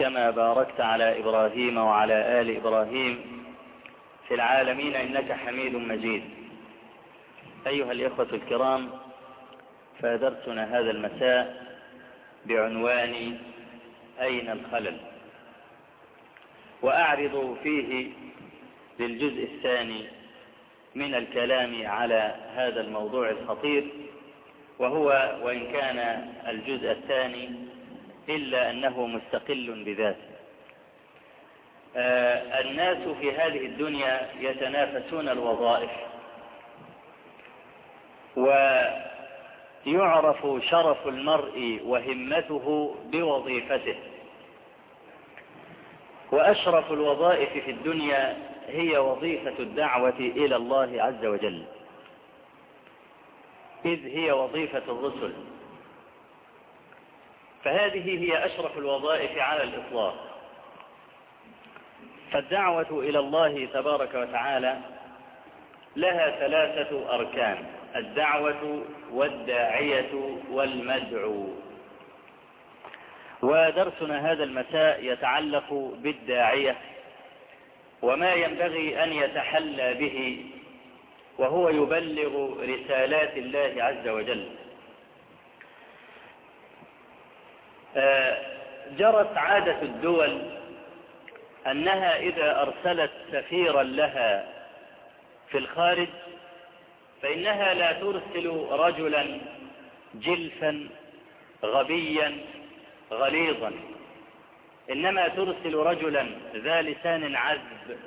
كما باركت على إبراهيم وعلى آل إبراهيم في العالمين إنك حميد مجيد. أيها الإخوة الكرام فادرسنا هذا المساء بعنوان أين الخلل؟ وأعرض فيه للجزء الثاني من الكلام على هذا الموضوع الخطير وهو وإن كان الجزء الثاني إلا أنه مستقل بذاته. آه الناس في هذه الدنيا يتنافسون الوظائف ويعرف شرف المرء وهمته بوظيفته. وأشرف الوظائف في الدنيا هي وظيفة الدعوة إلى الله عز وجل إذ هي وظيفة الرسل. فهذه هي أشرف الوظائف على الإطلاق. فالدعوة إلى الله تبارك وتعالى لها ثلاثة أركان الدعوة والداعية والمدعو. ودرسنا هذا المساء يتعلق بالداعية وما ينبغي أن يتحلى به وهو يبلغ رسالات الله عز وجل. جرت عادة الدول أنها إذا أرسلت سفيرا لها في الخارج فإنها لا ترسل رجلا جلفا غبيا غليظا إنما ترسل رجلا ذا لسان عذب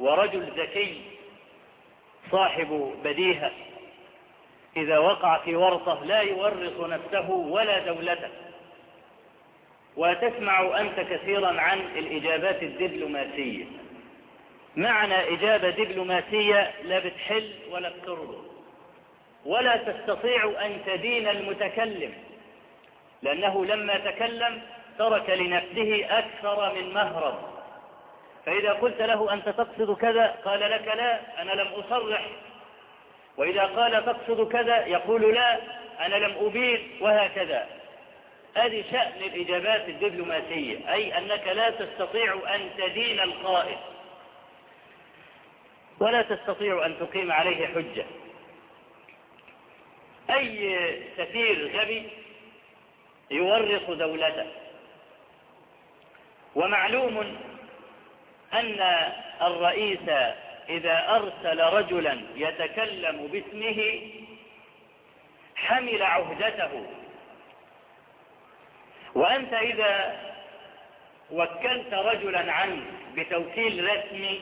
ورجل ذكي صاحب بديهة إذا وقع في ورطة لا يورط نفسه ولا دولته. وتسمع أنت كثيرا عن الإجابات الدبلوماسية. معنى إجابة دبلوماسية لا بتحل ولا بترضى ولا تستطيع أن تدين المتكلم لأنه لما تكلم ترك لنفسه أكثر من مهرب. فإذا قلت له أنت تقصد كذا قال لك لا أنا لم أصرح. وإذا قال تقصد كذا يقول لا أنا لم أبين وهكذا. هذه شأن الإجابات الدبلوماسية أي أنك لا تستطيع أن تدين القائد ولا تستطيع أن تقيم عليه حجة. أي سفير غبي يورط دولته. ومعلوم أن الرئيس إذا أرسل رجلا يتكلم باسمه حمل عهدته. وأنت إذا وكلت رجلا عنه بتوكيل رسمي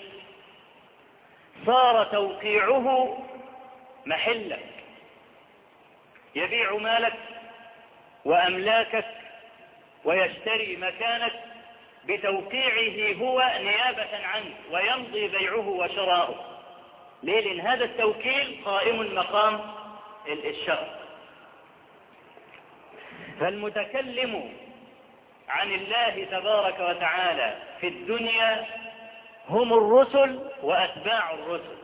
صار توقيعه محلك. يبيع مالك وأملاكك ويشتري مكانك بتوقيعه هو نيابة عنك ويمضي بيعه وشراؤه. ليه؟ لأن هذا التوكيل قائم مقام الشخص فالمتكلم عن الله تبارك وتعالى في الدنيا هم الرسل وأتباع الرسل.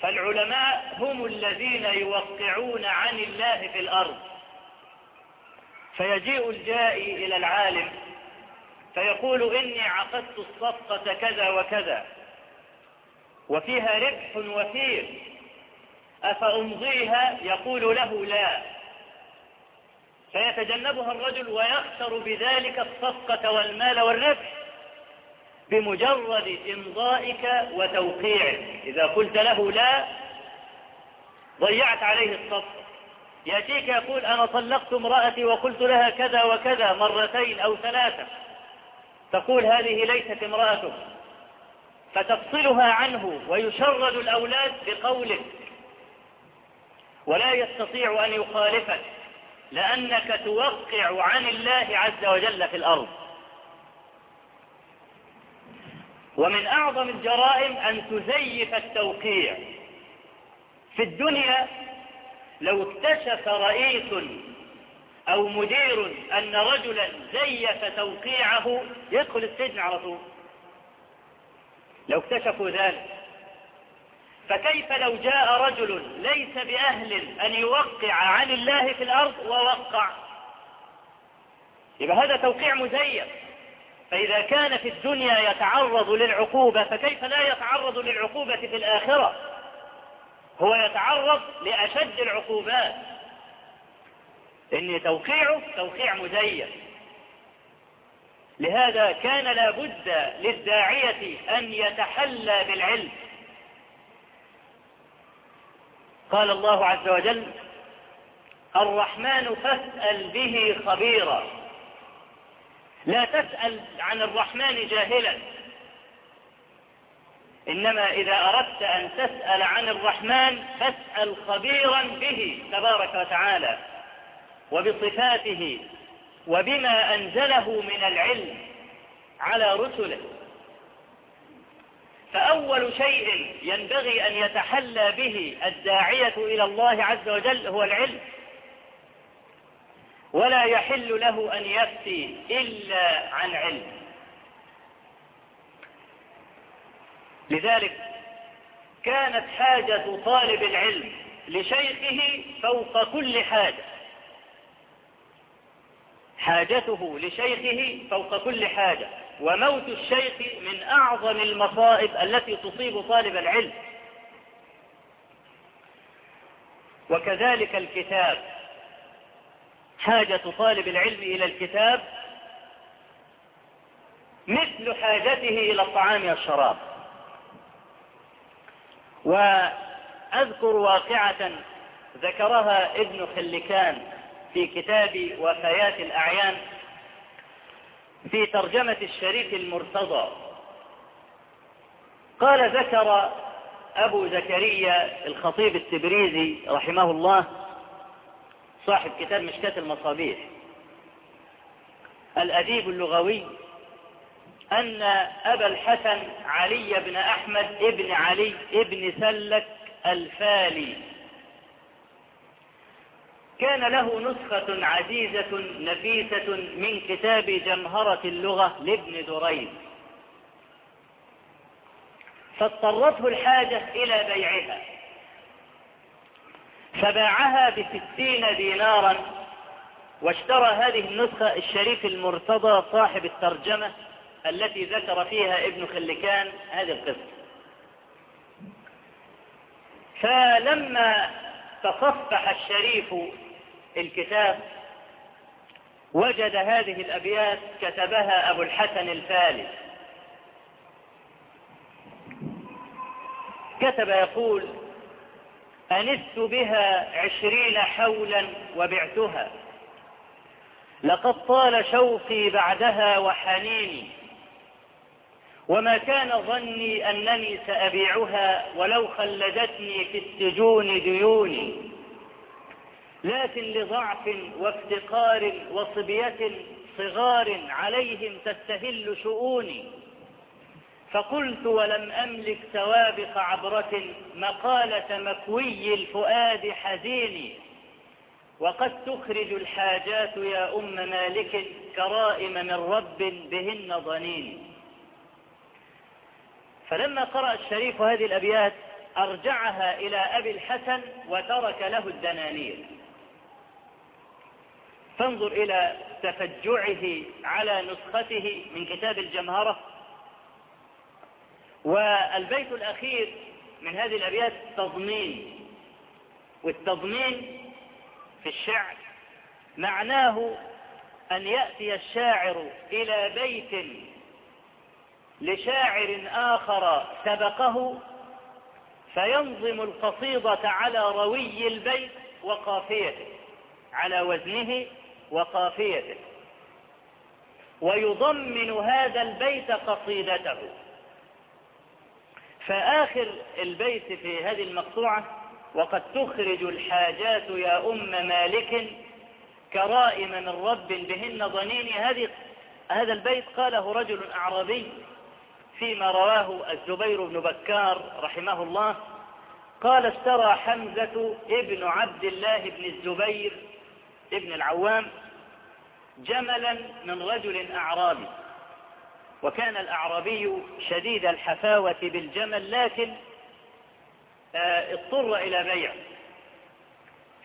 فالعلماء هم الذين يوقعون عن الله في الأرض. فيجيء الجائي إلى العالم فيقول إني عقدت الصفقة كذا وكذا وفيها ربح وفير أفأمضيها؟ يقول له لا. فيتجنبها الرجل ويخسر بذلك الصفقة والمال والربح بمجرد إمضائك وتوقيعك. إذا قلت له لا ضيعت عليه الصفقة. يأتيك يقول أنا طلقت امرأتي وقلت لها كذا وكذا مرتين أو ثلاثة. تقول هذه ليست امرأتك. فتفصلها عنه ويشرد الأولاد بقولك. ولا يستطيع أن يخالفك. لأنك توقع عن الله عز وجل في الأرض. ومن أعظم الجرائم أن تزيف التوقيع. في الدنيا لو اكتشف رئيس أو مدير أن رجلا زيف توقيعه يدخل السجن على طول. لو اكتشفوا ذلك فكيف لو جاء رجل ليس بأهل أن يوقع عن الله في الأرض ووقع؟ يبقى هذا توقيع مزيف. فإذا كان في الدنيا يتعرض للعقوبة فكيف لا يتعرض للعقوبة في الآخرة؟ هو يتعرض لأشد العقوبات. إن توقيعه توقيع مزيف. لهذا كان لابد للداعية أن يتحلى بالعلم. قال الله عز وجل الرحمن فاسأل به خبيرا. لا تسأل عن الرحمن جاهلا. إنما إذا أردت أن تسأل عن الرحمن فاسأل خبيرا به تبارك وتعالى وبصفاته وبما أنزله من العلم على رسله. فأول شيء ينبغي أن يتحلى به الداعية إلى الله عز وجل هو العلم. ولا يحل له أن يفتي إلا عن علم. لذلك كانت حاجة طالب العلم لشيخه فوق كل حاجة. حاجته لشيخه فوق كل حاجة. وموت الشيخ من أعظم المصائب التي تصيب طالب العلم. وكذلك الكتاب. حاجة طالب العلم إلى الكتاب مثل حاجته إلى الطعام والشراب. وأذكر واقعة ذكرها ابن خلكان في كتاب وفيات الأعيان في ترجمة الشريف المرتضى. قال ذكر أبو زكريا الخطيب التبريزي رحمه الله صاحب كتاب مشكاة المصابيح. الأديب اللغوي أن أبا الحسن علي بن أحمد ابن علي ابن سلك الفالي. كان له نسخة عزيزة نفيسة من كتاب جمهرة اللغة لابن دريد. فاضطرته الحاجة إلى بيعها. فباعها بستين دينارا واشترى هذه النسخة الشريف المرتضى صاحب الترجمة التي ذكر فيها ابن خلكان هذه القصة. فلما تصفح الشريف الكتاب وجد هذه الأبيات كتبها أبو الحسن الفالي. كتب يقول أنست بها عشرين حولا وبعتها. لقد طال شوقي بعدها وحنيني. وما كان ظني أنني سأبيعها ولو خلدتني في السجون ديوني. لكن لضعف وافتقار وصبية صغار عليهم تستهل شؤوني. فقلت ولم أملك سوابق عبرة مقالة مكوي الفؤاد حزيني. وقد تخرج الحاجات يا أم مالك كرائم من رب بهن ضنين فلما قرأ الشريف هذه الأبيات أرجعها إلى أبي الحسن وترك له الدنانير. فانظر إلى تفجعه على نسخته من كتاب الجمهرة. والبيت الأخير من هذه الأبيات تضمين والتضمين في الشعر. معناه أن يأتي الشاعر إلى بيت لشاعر آخر سبقه فينظم القصيدة على روي البيت وقافيته على وزنه وقافيته ويضمن هذا البيت قصيدته. فآخر البيت في هذه المقطوعة وقد تخرج الحاجات يا أم مالك كرائم من رب بهن ضنين هذه هذا البيت قاله رجل أعرابي فيما رواه الزبير بن بكار رحمه الله قال اشترى حمزة ابن عبد الله بن الزبير ابن العوام جملا من رجل أعرابي. وكان الأعرابي شديد الحفاوة بالجمل لكن آه، اضطر إلى بيع.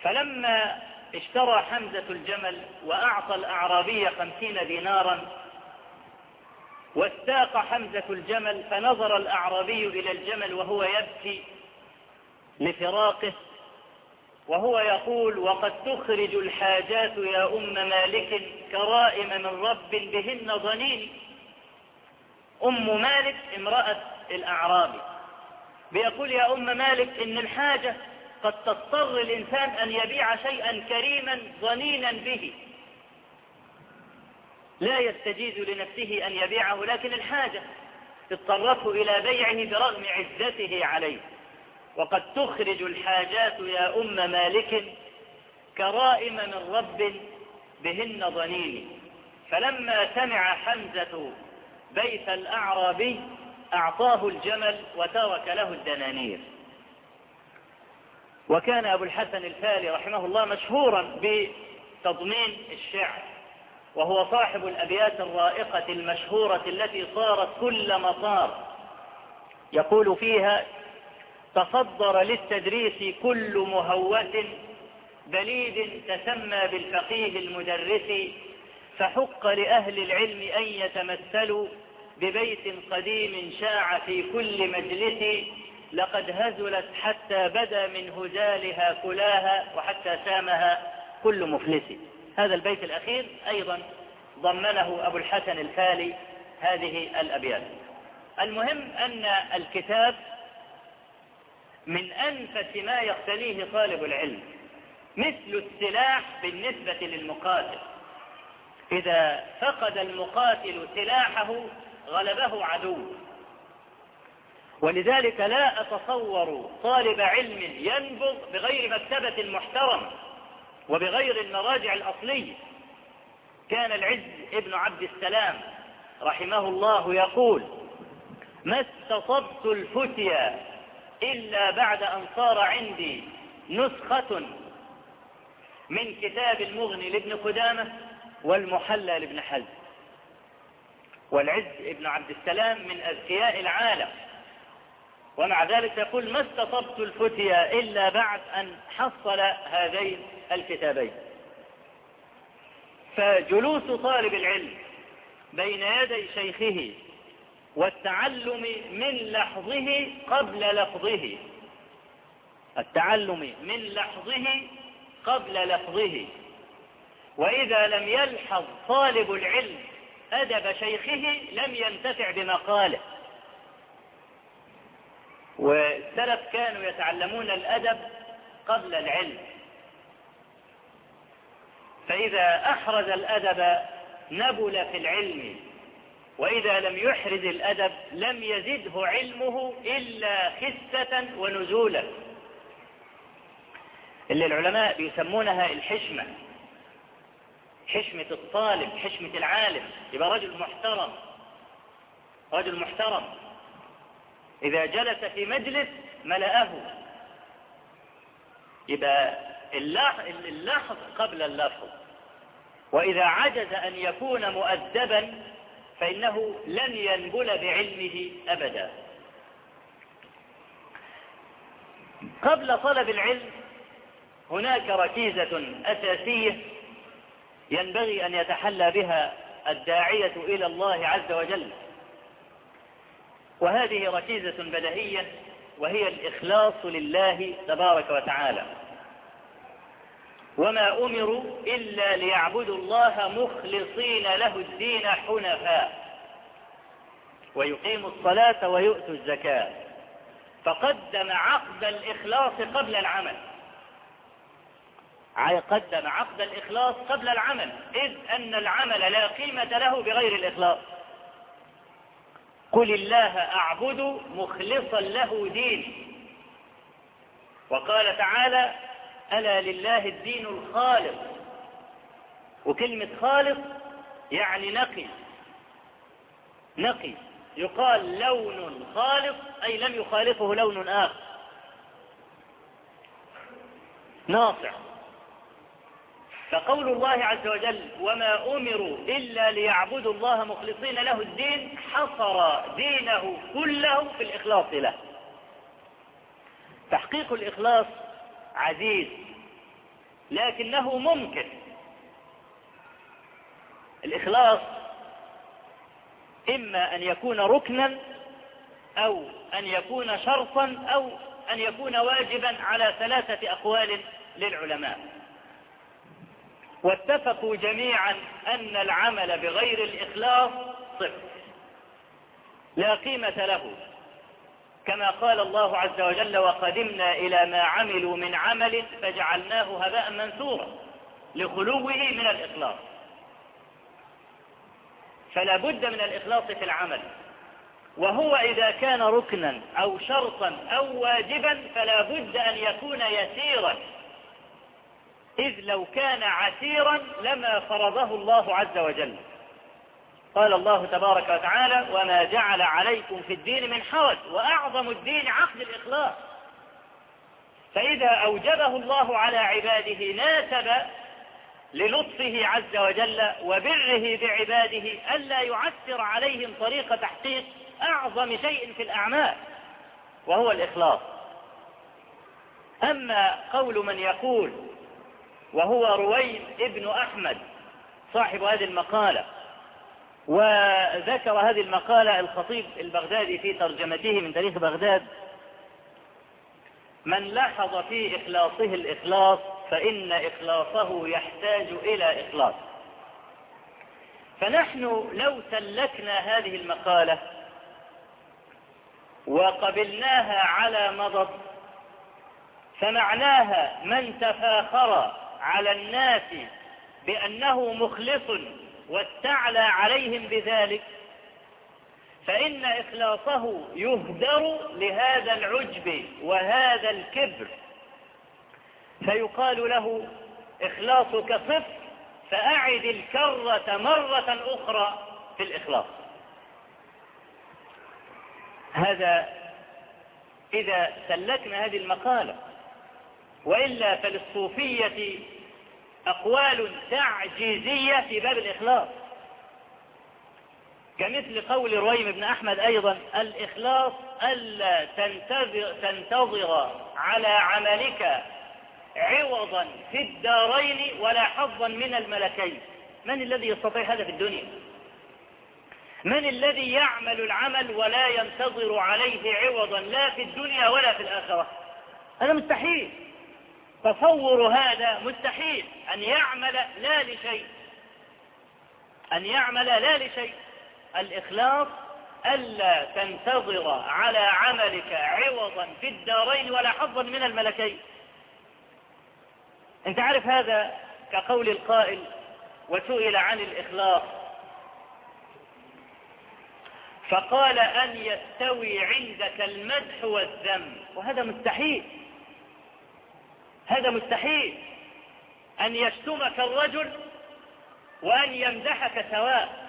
فلما اشترى حمزة الجمل وأعطى الأعرابي خمسين دينارا واستاق حمزة الجمل فنظر الأعرابي إلى الجمل وهو يبكي لفراقه. وهو يقول وقد تخرج الحاجات يا أم مالك كرائم من رب بهن ضنين أم مالك امرأة الأعرابي بيقول يا أم مالك إن الحاجة قد تضطر الإنسان أن يبيع شيئا كريما ضنينا به. لا يستجيز لنفسه أن يبيعه لكن الحاجة اضطرته إلى بيعه برغم عزته عليه. وقد تخرج الحاجات يا أم مالك كرائم من رب بهن ضنين. فلما سمع حمزة بيت الأعرابي أعطاه الجمل وترك له الدنانير. وكان أبو الحسن الفالي رحمه الله مشهورا بتضمين الشعر وهو صاحب الأبيات الرائقة المشهورة التي صارت كل مطار. يقول فيها تصدر للتدريس كل مهوة بليد تسمى بالفقيه المدرس فحق لأهل العلم أن يتمثلوا ببيت قديم شاع في كل مجلس لقد هزلت حتى بدا من هزالها كلاها وحتى سامها كل مفلس. هذا البيت الأخير أيضا ضمنه أبو الحسن الفالي هذه الأبيات. المهم أن الكتاب من أنفس ما يقتنيه طالب العلم مثل السلاح بالنسبة للمقاتل. إذا فقد المقاتل سلاحه غلبه عدو. ولذلك لا أتصور طالب علم ينبض بغير مكتبة محترم وبغير المراجع الأصلية. كان العز ابن عبد السلام رحمه الله يقول ما استصبت الفتيا إلا بعد أن صار عندي نسخة من كتاب المغني لابن قدامة والمحلى لابن حزم والعز ابن عبد السلام من أذكياء العالم. ومع ذلك يقول ما استصبت الفتيا إلا بعد أن حصل هذين الكتابين. فجلوس طالب العلم بين يدي شيخه والتعلم من لحظه قبل لفظه. التعلم من لحظه قبل لفظه. وإذا لم يلحظ طالب العلم أدب شيخه لم ينتفع بمقاله. والسلف كانوا يتعلمون الأدب قبل العلم. فإذا أحرز الأدب نبل في العلم. وإذا لم يحرز الأدب لم يزده علمه إلا خسة ونزولا. اللي العلماء بيسمونها الحشمة. حشمة الطالب حشمة العالم. يبقى رجل محترم. رجل محترم. إذا جلس في مجلس ملأه. يبقى اللحظ قبل اللفظ وإذا عجز أن يكون مؤدبا فإنه لن ينبل بعلمه أبدا. قبل طلب العلم هناك ركيزة أساسية ينبغي أن يتحلى بها الداعية إلى الله عز وجل. وهذه ركيزة بدهية وهي الإخلاص لله تبارك وتعالى. وما أمروا إلا ليعبدوا الله مخلصين له الدين حنفاء. ويقيموا الصلاة ويؤتوا الزكاة. فقدم عقد الإخلاص قبل العمل. قدم عقد الإخلاص قبل العمل. إذ أن العمل لا قيمة له بغير الإخلاص. قل الله أعبد مخلصا له دين. وقال تعالى ألا لله الدين الخالص وكلمة خالص يعني نقي. نقي. يقال لون خالص أي لم يخالفه لون آخر. ناصع فقول الله عز وجل وما أمروا إلا ليعبدوا الله مخلصين له الدين حصر دينه كله في الإخلاص له. تحقيق الإخلاص عزيز لكنه ممكن. الإخلاص إما أن يكون ركنا أو أن يكون شرطا أو أن يكون واجبا على ثلاثة أقوال للعلماء. واتفقوا جميعا أن العمل بغير الإخلاص صفر. لا قيمة له. كما قال الله عز وجل وقدمنا إلى ما عملوا من عمل فجعلناه هباء منثورا لخلوه من الإخلاص. فلا بد من الإخلاص في العمل. وهو إذا كان ركنا أو شرطا أو واجبا فلا بد أن يكون يسيرا. إذ لو كان عسيرا لما فرضه الله عز وجل. قال الله تبارك وتعالى وما جعل عليكم في الدين من حرج وأعظم الدين عقد الإخلاص فإذا أوجبه الله على عباده ناسب للطفه عز وجل وبره بعباده ألا يعسر عليهم طريق تحقيق أعظم شيء في الأعمال وهو الإخلاص أما قول من يقول وهو رويم ابن أحمد صاحب هذه المقالة وذكر هذه المقالة الخطيب البغدادي في ترجمته من تاريخ بغداد من لاحظ في إخلاصه الإخلاص فإن إخلاصه يحتاج إلى إخلاص. فنحن لو سلكنا هذه المقالة وقبلناها على مضض فمعناها من تفاخر على الناس بأنه مخلص واستعلى عليهم بذلك فإن إخلاصه يهدر لهذا العجب وهذا الكبر. فيقال له إخلاصك صفر فأعد الكرة مرة أخرى في الإخلاص. هذا إذا سلكنا هذه المقالة وإلا فللصوفية أقوال تعجيزية في باب الإخلاص. كمثل قول رويم بن أحمد أيضا الإخلاص ألا تنتظر, تنتظر على عملك عوضا في الدارين ولا حظا من الملكين. من الذي يستطيع هذا في الدنيا؟ من الذي يعمل العمل ولا ينتظر عليه عوضا لا في الدنيا ولا في الآخرة؟ هذا مستحيل. تصور هذا مستحيل. أن يعمل لا لشيء. أن يعمل لا لشيء. الإخلاص ألا تنتظر على عملك عوضا في الدارين ولا حظا من الملكين. أنت عارف هذا كقول القائل وسئل عن الإخلاص. فقال أن يستوي عندك المدح والذم. وهذا مستحيل. هذا مستحيل. أن يشتمك الرجل وأن يمدحك سواء.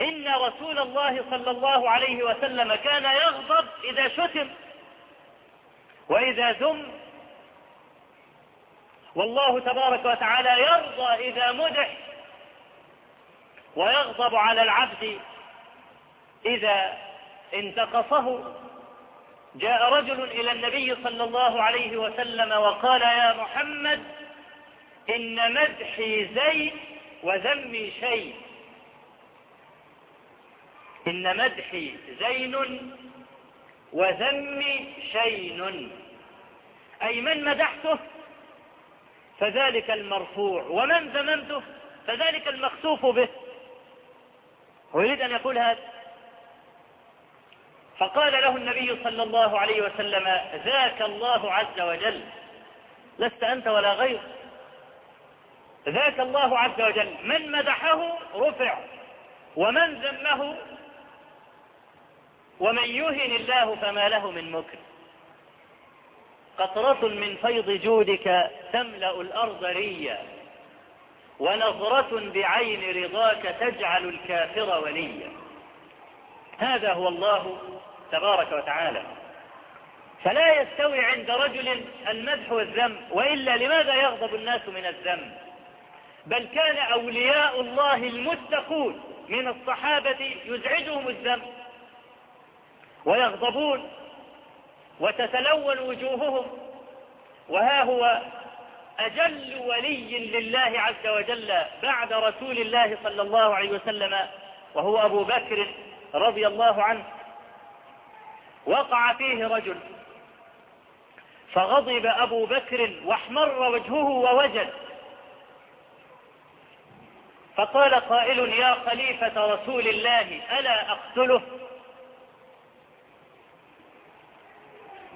إن رسول الله صلى الله عليه وسلم كان يغضب إذا شتم وإذا ذم. والله تبارك وتعالى يرضى إذا مدح ويغضب على العبد إذا انتقصه. جاء رجل إلى النبي صلى الله عليه وسلم وقال يا محمد إن مدحي زين وذمي شيء. إن مدحي زين وذمي شين. أي من مدحته؟ فذلك المرفوع. ومن ذممته؟ فذلك المخسوف به. هو يريد أن يقول هذا. فقال له النبي صلى الله عليه وسلم ذاك الله عز وجل. لست أنت ولا غير. ذاك الله عز وجل. من مدحه رفع ومن ذمه ومن يهن الله فما له من مكر. قطرة من فيض جودك تملأ الأرض ريا ونظرة بعين رضاك تجعل الكافر وليا. هذا هو الله تبارك وتعالى. فلا يستوي عند رجل المدح والذم وإلا لماذا يغضب الناس من الذم؟ بل كان أولياء الله المتقون من الصحابة يزعجهم الذم ويغضبون وتتلون وجوههم. وها هو أجل ولي لله عز وجل بعد رسول الله صلى الله عليه وسلم وهو أبو بكر رضي الله عنه. وقع فيه رجل. فغضب أبو بكر واحمر وجهه ووجد. فقال قائل يا خليفة رسول الله ألا أقتله؟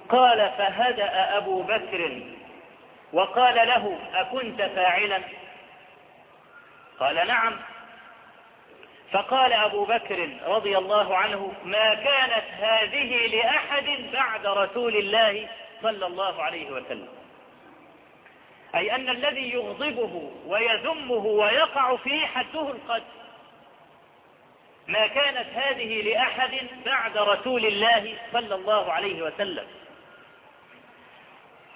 قال فهدأ أبو بكر. وقال له أكنت فاعلا؟ قال نعم. فقال أبو بكر رضي الله عنه ما كانت هذه لأحد بعد رسول الله صلى الله عليه وسلم. أي أن الذي يغضبه ويذمه ويقع فيه حده القتل. ما كانت هذه لأحد بعد رسول الله صلى الله عليه وسلم.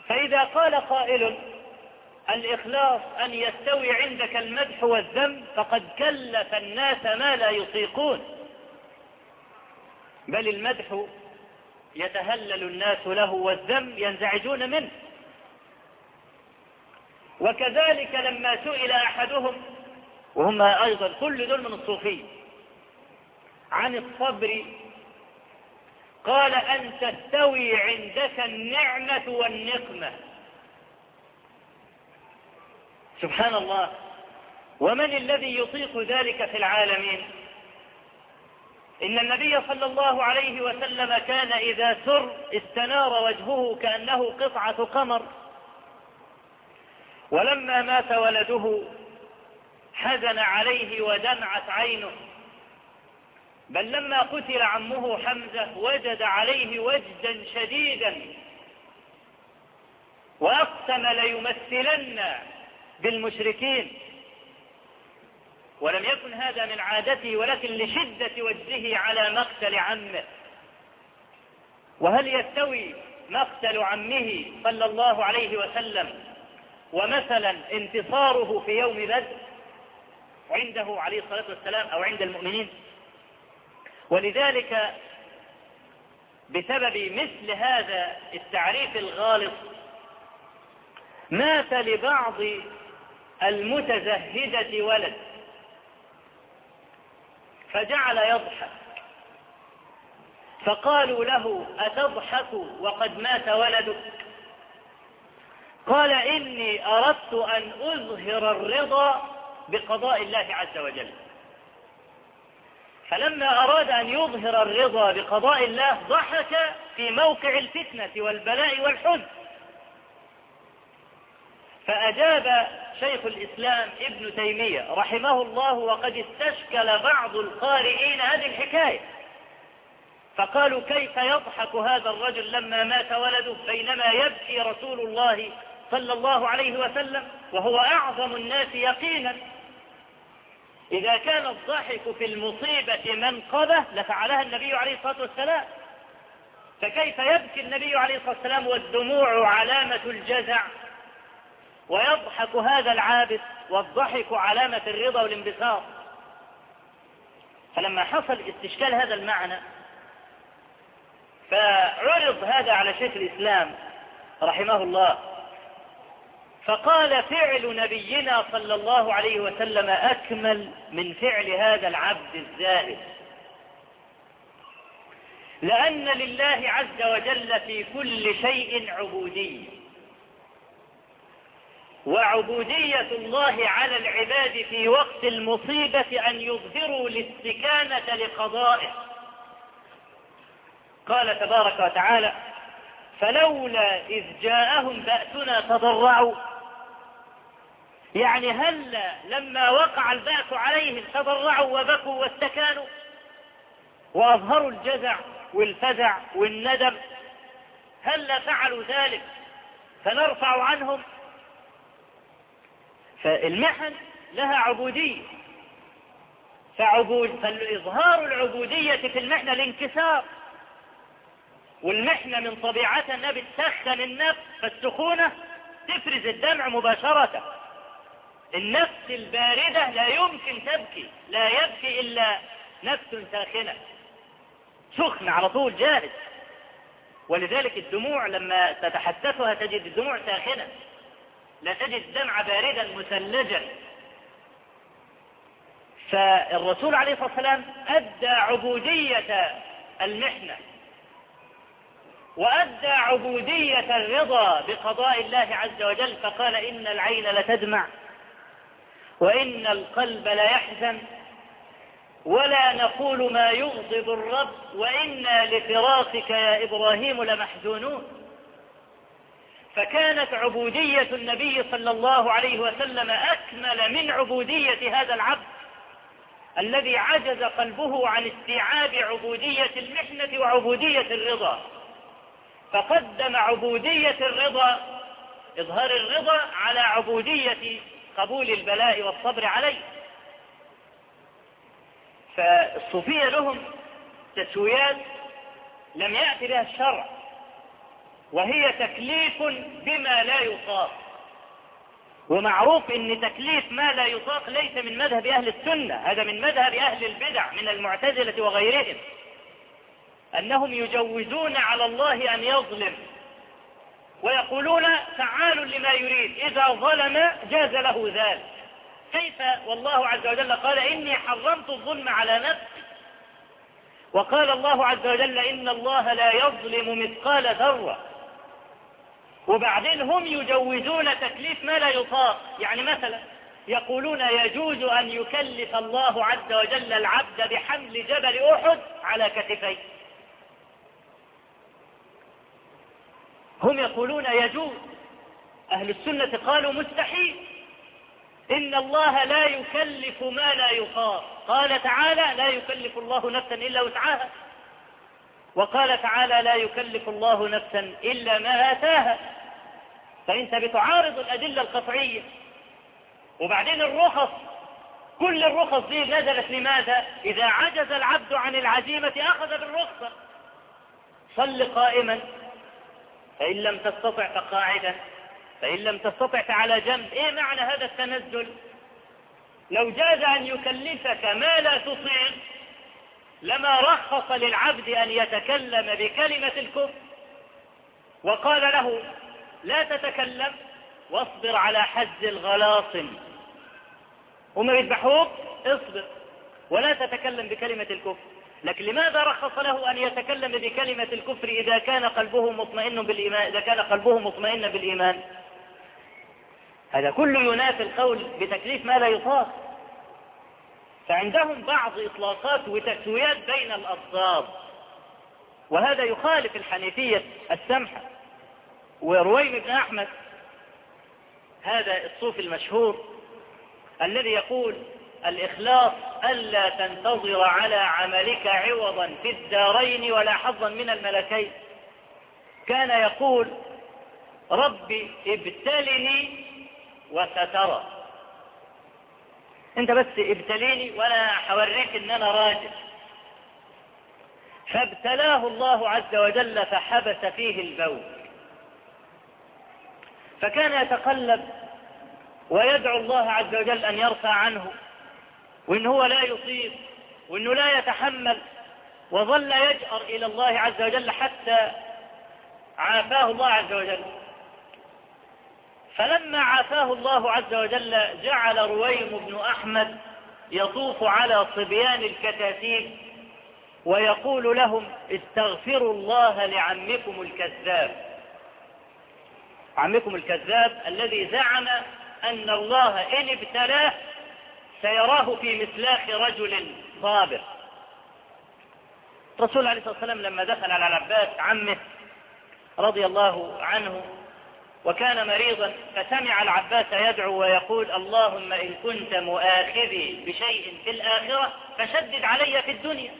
فإذا قال قائل الإخلاص أن يستوي عندك المدح والذم فقد كلف الناس ما لا يطيقون. بل المدح يتهلل الناس له والذم ينزعجون منه. وكذلك لما سئل أحدهم وهم أيضا كل دول من الصوفية عن الصبر قال أن تستوي عندك النعمة والنقمة. سبحان الله. ومن الذي يطيق ذلك في العالمين؟ إن النبي صلى الله عليه وسلم كان إذا سر استنار وجهه كأنه قطعة قمر. ولما مات ولده حزن عليه ودمعت عينه. بل لما قتل عمه حمزة وجد عليه وجدا شديدا. وأقسم ليمثلن بالمشركين. ولم يكن هذا من عادته ولكن لشدة وجهه على مقتل عمه. وهل يستوي مقتل عمه صلى الله عليه وسلم ومثلا انتصاره في يوم بدر عنده عليه الصلاة والسلام أو عند المؤمنين؟ ولذلك بسبب مثل هذا التعريف الغالط مات لبعض المتزهدة ولد. فجعل يضحك. فقالوا له أتضحك وقد مات ولدك؟ قال إني أردت أن أظهر الرضا بقضاء الله عز وجل. فلما أراد أن يظهر الرضا بقضاء الله ضحك في موقع الفتنة والبلاء والحزن. فأجاب شيخ الإسلام ابن تيمية رحمه الله وقد استشكل بعض القارئين هذه الحكاية. فقالوا كيف يضحك هذا الرجل لما مات ولده بينما يبكي رسول الله صلى الله عليه وسلم وهو أعظم الناس يقينا. إذا كان الضحك في المصيبة منقبة لفعلها النبي عليه الصلاة والسلام. فكيف يبكي النبي عليه الصلاة والسلام والدموع علامة الجزع؟ ويضحك هذا العابث والضحك علامة الرضا والانبساط. فلما حصل استشكال هذا المعنى فعرض هذا على شيخ الإسلام رحمه الله فقال فعل نبينا صلى الله عليه وسلم أكمل من فعل هذا العبد الزائد. لأن لله عز وجل في كل شيء عبودية وعبودية الله على العباد في وقت المصيبة أن يظهروا الاستكانة لقضائه. قال تبارك وتعالى فلولا إذ جاءهم بأسنا تضرعوا. يعني هل لما وقع البأس عليهم تضرعوا وبكوا واستكانوا وأظهروا الجزع والفزع والندم. هل فعلوا ذلك فنرفع عنهم فالمحن لها عبودية. فعبود فإظهار العبودية في المحنة الانكسار. والمحنة من طبيعتها انها بتسخن النفس فالسخونة تفرز الدمع مباشرة. النفس الباردة لا يمكن تبكي لا يبكي إلا نفس ساخنة. سخن على طول جاهز ولذلك الدموع لما تتحدثها تجد الدموع ساخنة. لا تجد الدمع باردا مثلجا. فالرسول عليه الصلاة والسلام أدى عبودية المحنة وأدى عبودية الرضا بقضاء الله عز وجل فقال إن العين لتدمع وإن القلب ليحزن ولا نقول ما يغضب الرب وإنا لفراقك يا إبراهيم لمحزونون. فكانت عبودية النبي صلى الله عليه وسلم أكمل من عبودية هذا العبد الذي عجز قلبه عن استيعاب عبودية المحنة وعبودية الرضا. فقدم عبودية الرضا إظهار الرضا على عبودية قبول البلاء والصبر عليه. فالصوفية لهم تسويات لم يأتي بها الشرع. وهي تكليف بما لا يطاق. ومعروف إن تكليف ما لا يطاق ليس من مذهب أهل السنة هذا من مذهب أهل البدع من المعتزلة وغيرهم. أنهم يجوزون على الله أن يظلم ويقولون فعال لما يريد إذا ظلم جاز له ذلك. كيف؟ والله عز وجل قال إني حرمت الظلم على نفسي. وقال الله عز وجل إن الله لا يظلم مثقال ذرة. وبعدين هم يجوزون تكليف ما لا يطاق. يعني مثلا يقولون يجوز أن يكلف الله عز وجل العبد بحمل جبل أحد على كتفيه. هم يقولون يجوز. أهل السنة قالوا مستحيل. إن الله لا يكلف ما لا يطاق. قال تعالى لا يكلف الله نفسا إلا وسعها. وقال تعالى لا يكلف الله نفسا إلا ما آتاها. فأنت بتعارض الأدلة القطعية. وبعدين الرخص. كل الرخص دي نزلت لماذا؟ إذا عجز العبد عن العزيمة أخذ بالرخصة صل قائما. فإن لم تستطع فقاعدا. فإن لم تستطع فعلى جنب. إيه معنى هذا التنزل؟ لو جاز أن يكلفك ما لا تطيق لما رخص للعبد أن يتكلم بكلمة الكفر وقال له لا تتكلم واصبر على حز الغلاصم هم يذبحوك اصبر ولا تتكلم بكلمة الكفر. لكن لماذا رخص له أن يتكلم بكلمة الكفر إذا كان قلبه مطمئن بالإيمان؟ إذا كان قلبه مطمئن بالإيمان؟ هذا كله ينافي القول بتكليف ما لا يطاق. فعندهم بعض إطلاقات وتسويات بين الأضداد وهذا يخالف الحنيفية السمحة. ورويم بن أحمد هذا الصوفي المشهور الذي يقول الإخلاص ألا تنتظر على عملك عوضا في الدارين ولا حظا من الملكين. كان يقول ربي ابتلني وسترى. انت بس ابتليني وأنا حوريك ان أنا راجل. فابتلاه الله عز وجل فحبس فيه البول. فكان يتقلب ويدعو الله عز وجل أن يرفع عنه وإن هو لا يصيب وإنه لا يتحمل وظل يجأر إلى الله عز وجل حتى عافاه الله عز وجل. فلما عافاه الله عز وجل جعل رويم بن أحمد يطوف على صبيان الكتاتيب ويقول لهم استغفروا الله لعمكم الكذاب. عمكم الكذاب الذي زعم أن الله إن ابتلاه سيراه في مسلاخ رجل صابر. الرسول عليه الصلاة والسلام لما دخل على العباس عمه رضي الله عنه وكان مريضا فسمع العباس يدعو ويقول اللهم إن كنت مؤاخذي بشيء في الآخرة فشدد علي في الدنيا.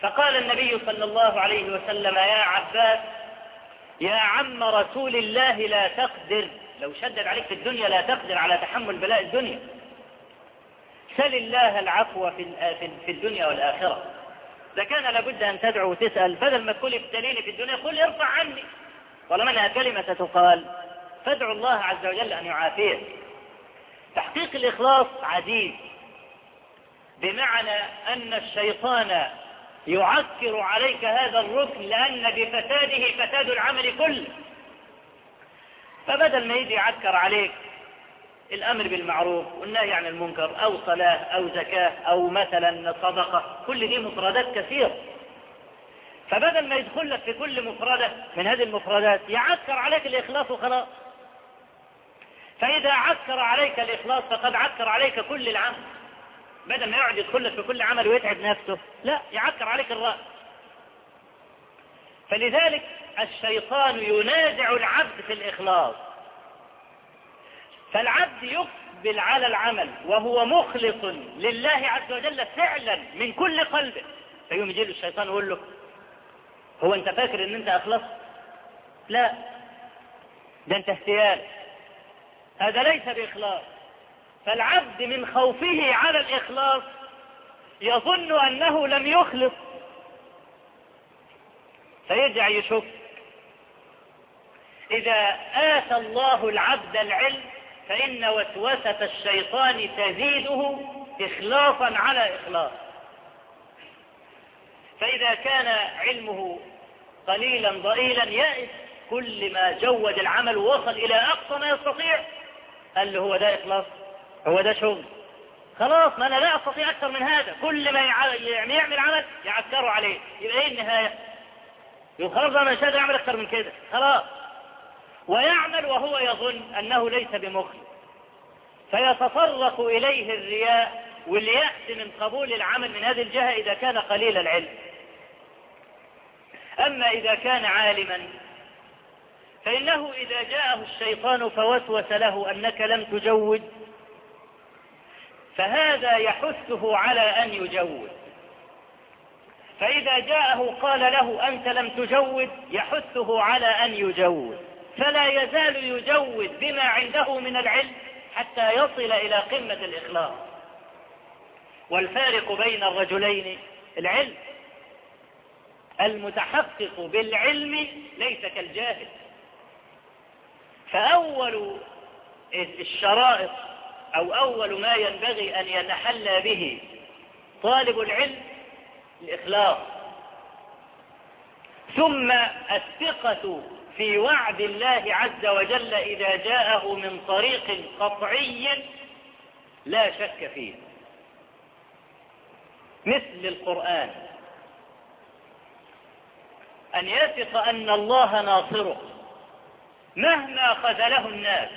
فقال النبي صلى الله عليه وسلم يا عباس يا عم رسول الله لا تقدر لو شدد عليك في الدنيا لا تقدر على تحمل بلاء الدنيا. سل الله العفو في الدنيا والآخرة. إذا كان لابد أن تدعو وتسأل بدل ما تقول ابتليني في الدنيا قل ارفع عني. طالما انها كلمة تقال فادعو الله عز وجل أن يعافيه تحقيق الإخلاص عزيز بمعنى أن الشيطان يعكر عليك هذا الركن لأن بفساده فساد العمل كله. فبدل ما يجي يعكر عليك الأمر بالمعروف والنهي عن المنكر أو صلاة أو زكاة أو مثلا صدقة كل دي مفردات كثيرة. فبدل ما يدخل لك في كل مفردة من هذه المفردات يعكر عليك الإخلاص وخلاص. فإذا عكر عليك الإخلاص فقد عكر عليك كل العمل. بدل ما يقعد يدخل لك في كل عمل ويتعب نفسه لا يعكر عليك الرأس. فلذلك الشيطان ينازع العبد في الإخلاص. فالعبد يقبل على العمل وهو مخلص لله عز وجل فعلا من كل قلبه. فيوم يجي له الشيطان يقول له هو انت فاكر ان انت اخلص لا. ده انت اهتيال هذا ليس بإخلاص. فالعبد من خوفه على الإخلاص يظن أنه لم يخلص. فيرجع يشك إذا آتى الله العبد العلم فإن وسوسة الشيطان تزيده اخلاصا على إخلاص. فإذا كان علمه قليلا ضئيلا يأس كل ما جود العمل ووصل إلى أقصى ما يستطيع قال له هو ده إخلاص؟ هو ده شغل. خلاص ما أنا لا أستطيع أكثر من هذا. كل ما يعمل عمل يعكروا عليه. يبقى إيه النهاية؟ خلاص أنا مش قادر أعمل أكثر من كده. خلاص. ويعمل وهو يظن أنه ليس بمخلص. فيتطرق إليه الرياء واليأس من قبول العمل من هذه الجهة إذا كان قليل العلم. أما إذا كان عالما فإنه إذا جاءه الشيطان فوسوس له أنك لم تجود فهذا يحثه على أن يجود. فإذا جاءه قال له أنت لم تجود يحثه على أن يجود. فلا يزال يجود بما عنده من العلم حتى يصل إلى قمة الإخلاص. والفارق بين الرجلين العلم. المتحقق بالعلم ليس كالجاهل. فأول الشرائط أو أول ما ينبغي أن يتحلى به طالب العلم الإخلاص. ثم الثقة في وعد الله عز وجل إذا جاءه من طريق قطعي لا شك فيه. مثل القرآن. أن يثق أن الله ناصره مهما خذله الناس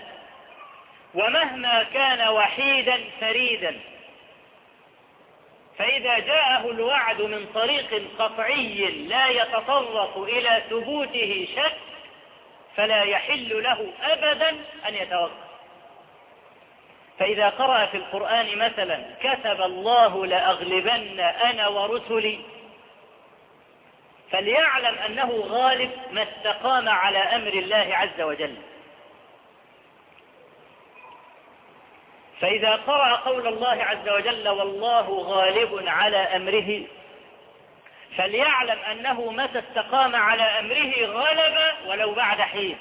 ومهما كان وحيدا فريدا. فإذا جاءه الوعد من طريق قطعي لا يتطرق إلى ثبوته شك فلا يحل له أبدا أن يتوقف. فإذا قرأ في القرآن مثلا كتب الله لأغلبن أنا ورسلي. فليعلم أنه غالب ما استقام على أمر الله عز وجل. فإذا قرأ قول الله عز وجل والله غالب على أمره فليعلم أنه متى استقام على أمره غلب ولو بعد حين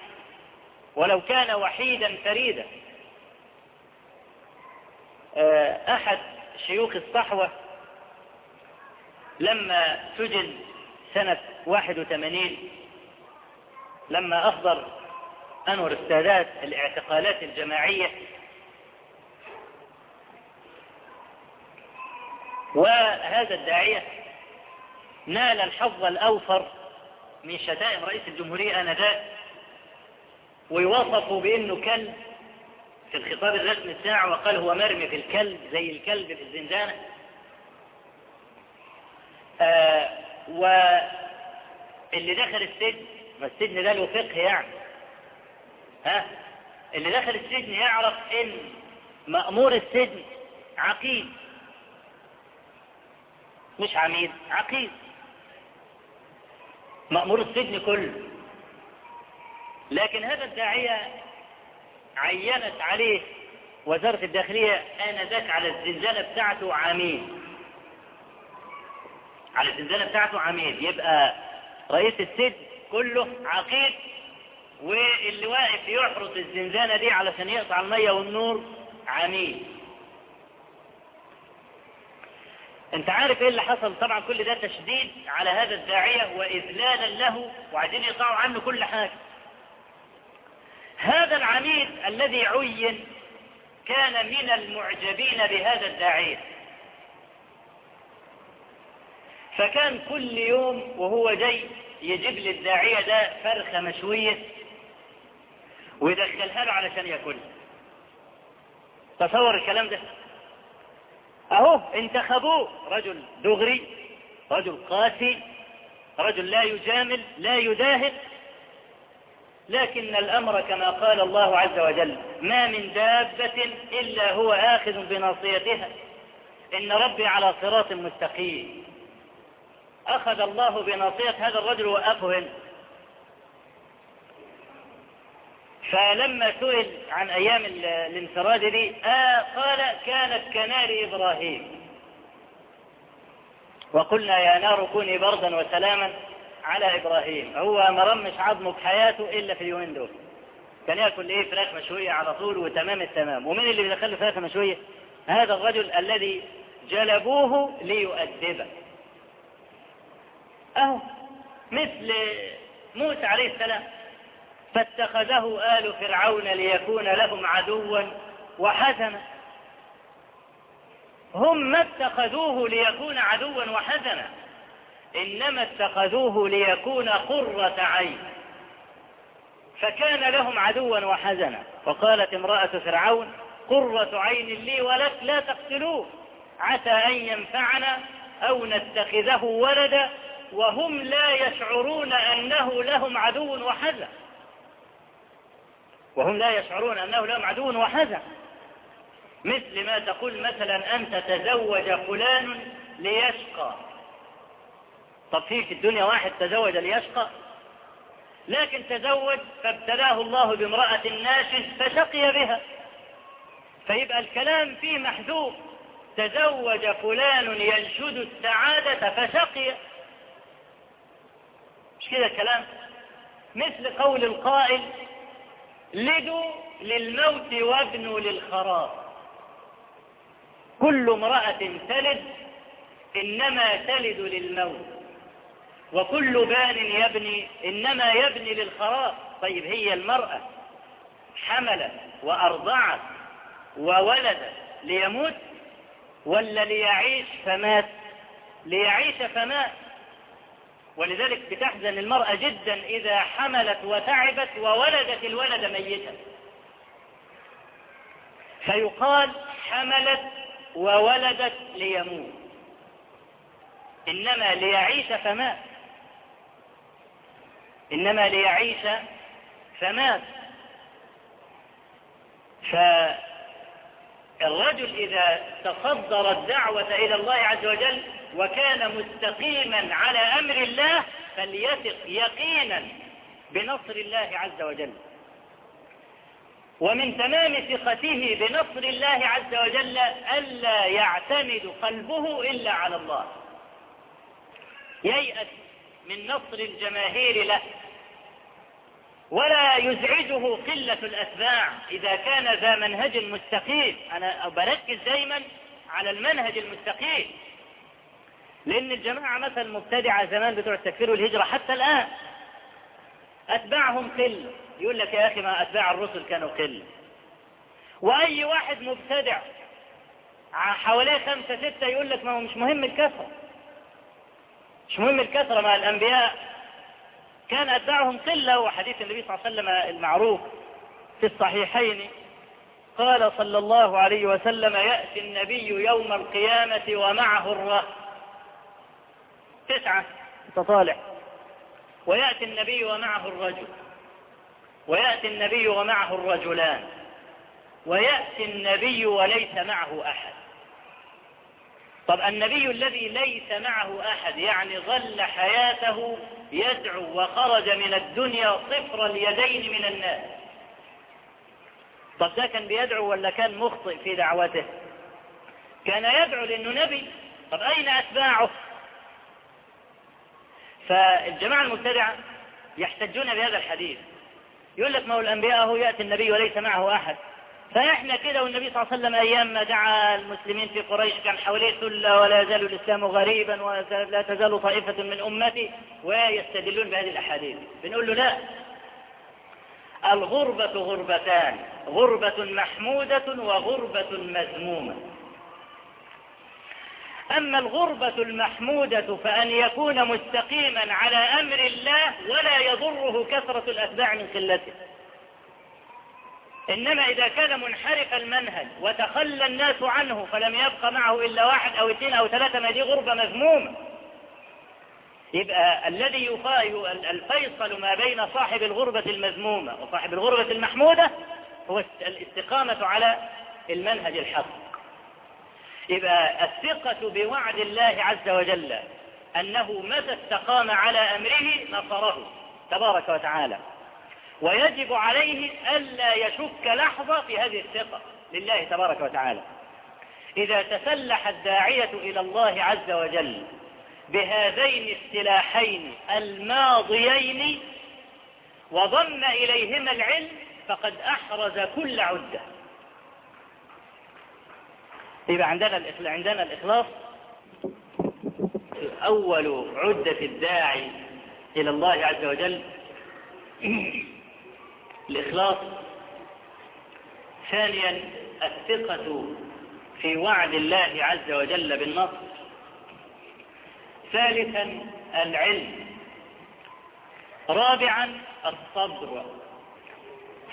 ولو كان وحيدا فريدا. أحد شيوخ الصحوة لما سجن سنة 81 لما أصدر أنور السادات الاعتقالات الجماعية وهذا الداعية نال الحظ الأوفر من شتائم رئيس الجمهورية آنذاك ويوصفوا بأنه كلب في الخطاب الرسمي الساعة وقال هو مرمي في الكلب زي الكلب في الزنزانة. آه واللي دخل السجن ما السجن ده له فقه يعني. ها؟ اللي دخل السجن يعرف إن مأمور السجن عقيد. مش عميد عقيد. مأمور السجن كله. لكن هذا الداعية عينت عليه وزارة الداخلية آنذاك على الزنزانة بتاعته عميد. على الزنزانة بتاعته عميد. يبقى رئيس السجن كله عقيد واللي واقف يحرس الزنزانة دي علشان يقطع المية والنور عميد. انت عارف إيه اللي حصل؟ طبعا كل ده تشديد على هذا الداعية واذلالا له وعايزين يقطعوا عنه كل حاجة. هذا العميد الذي عين كان من المعجبين بهذا الداعية. فكان كل يوم وهو جاي يجيب للداعية ده فرخة مشوية ويدخلها له علشان ياكلها تصور الكلام ده؟ أهو انتخبوه. رجل دغري رجل قاسي رجل لا يجامل لا يداهن. لكن الأمر كما قال الله عز وجل ما من دابة إلا هو آخذ بناصيتها. إن ربي على صراط مستقيم. أخذ الله بناصية هذا الرجل وأخه هنا فلما سئل عن أيام الانفراد دي آه قال كانت كنار إبراهيم. وقلنا يا نار كوني بردا وسلاما. على إبراهيم. هو ما رمش عظمه بحياته إلا في اليومين دول. كان يأكل إيه؟ فراخ مشوية على طول وتمام التمام. ومين اللي بيدخل فراخ مشوية؟ هذا الرجل الذي جلبوه ليؤدبه. أهو مثل موسى عليه السلام. فاتخذه آل فرعون ليكون لهم عدوا وحزنا. هم ما اتخذوه ليكون عدوا وحزنا. إنما اتخذوه ليكون قرة عين. فكان لهم عدوا وحزنا. وقالت امرأة فرعون قرة عين لي ولك لا تقتلوه. عسى أن ينفعنا أو نتخذه ولدا وهم لا يشعرون أنه لهم عدو وحزن. وهم لا يشعرون أنه لهم عدو وحزن. مثل ما تقول مثلا أنت تزوج فلان ليشقى. طب في في الدنيا واحد تزوج ليشقى؟ لكن تزوج فابتلاه الله بامرأة ناشز فشقي بها. فيبقى الكلام فيه محذوف. تزوج فلان ينشد السعادة فشقي. مش كده الكلام؟ مثل قول القائل لدوا للموت وابنوا للخراب. كل امرأة تلد إنما تلد للموت. وكل بان يبني إنما يبني للخراب. طيب هي المرأة حملت وأرضعت وولدت ليموت ولا ليعيش فمات؟ ليعيش فمات. ولذلك بتحزن المرأة جدا إذا حملت وتعبت وولدت الولد ميتا. فيقال حملت وولدت ليموت. إنما ليعيش فمات. إنما ليعيش فمات. فالرجل إذا تصدر الدعوة إلى الله عز وجل وكان مستقيما على أمر الله فليثق يقينا بنصر الله عز وجل. ومن تمام ثقته بنصر الله عز وجل ألا يعتمد قلبه إلا على الله. ييأس من نصر الجماهير له. ولا يزعجه قلة الأتباع. إذا كان ذا منهج مستقيم. أنا بركز دايما على المنهج المستقيم. لأن الجماعة مثلا مبتدعة زمان بتوع التكفير والهجرة حتى الآن. أتباعهم قلة يقول لك يا أخي ما أتباع الرسل كانوا قلة وأي واحد مبتدع حواليه خمسة ستة يقول لك ما هو مش مهم الكثرة مش مهم الكثرة مع الأنبياء كان أتباعهم قلة وحديث النبي صلى الله عليه وسلم المعروف في الصحيحين. قال صلى الله عليه وسلم يأتي النبي يوم القيامة ومعه الرهط تسعة تطالع ويأتي النبي ومعه الرجل. ويأتي النبي ومعه الرجلان. ويأتي النبي وليس معه أحد. طب النبي الذي ليس معه أحد يعني ظل حياته يدعو وخرج من الدنيا صفر اليدين من الناس. طب ده كان بيدعو ولا كان مخطئ في دعوته؟ كان يدعو لأنه نبي. طب أين أتباعه؟ فالجماعة المبتدعة يحتجون بهذا الحديث. يقول لك ما هو الأنبياء هو يأتي النبي وليس معه أحد. فإحنا كده والنبي صلى الله عليه وسلم أيام ما دعا المسلمين في قريش كان حواليه ثلة ولا يزال الإسلام غريبا ولا تزال طائفة من أمتي ويستدلون بهذه الأحاديث. بنقول له لا. الغربة غربتان غربة محمودة وغربة مذمومة. أما الغربة المحمودة فأن يكون مستقيما على أمر الله ولا يضره كثرة الأتباع من قلته. إنما إذا كان منحرف المنهج وتخلى الناس عنه فلم يبق معه إلا واحد أو اثنين أو ثلاثة ما دي غربة مذمومة يبقى الذي الفيصل ما بين صاحب الغربة المذمومة وصاحب الغربة المحمودة هو الاستقامة على المنهج الحق. يبقى الثقة بوعد الله عز وجل أنه متى استقام على أمره نصره تبارك وتعالى. ويجب عليه ألا يشك لحظة في هذه الثقة لله تبارك وتعالى. إذا تسلح الداعية إلى الله عز وجل بهذين السلاحين الماضيين وضم إليهما العلم فقد أحرز كل عدة. يبقى عندنا عندنا الإخلاص أول عدة الداعي إلى الله عز وجل الإخلاص. ثانيا الثقة في وعد الله عز وجل بالنصر. ثالثا العلم. رابعا الصبر.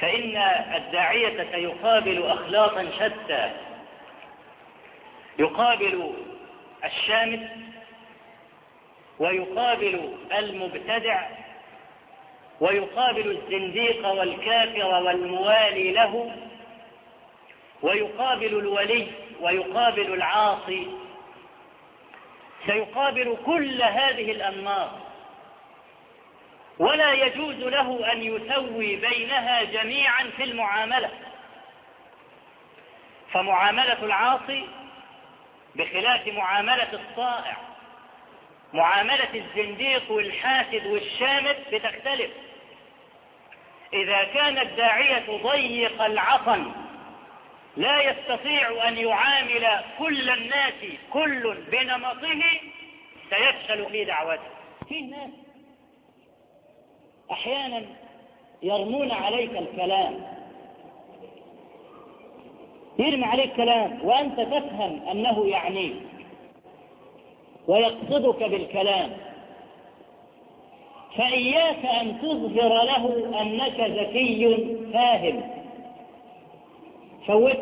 فإن الداعية سيقابل أخلاقا شتى. يقابل الشامت ويقابل المبتدع ويقابل الزنديق والكافر والموالي له ويقابل الولي ويقابل العاصي سيقابل كل هذه الأنماط. ولا يجوز له أن يسوي بينها جميعا في المعاملة. فمعاملة العاصي بخلاف معاملة الصائع معاملة الزنديق والحاسد والشامت بتختلف. إذا كان الداعية ضيق العطن لا يستطيع أن يعامل كل الناس كل بنمطه سيفشل في دعوته. في ناس أحيانا يرمون عليك الكلام. يرمي عليك كلام وأنت تفهم أنه يعنيك ويقصدك بالكلام. فإياك أن تظهر له أنك ذكي فاهم. فوت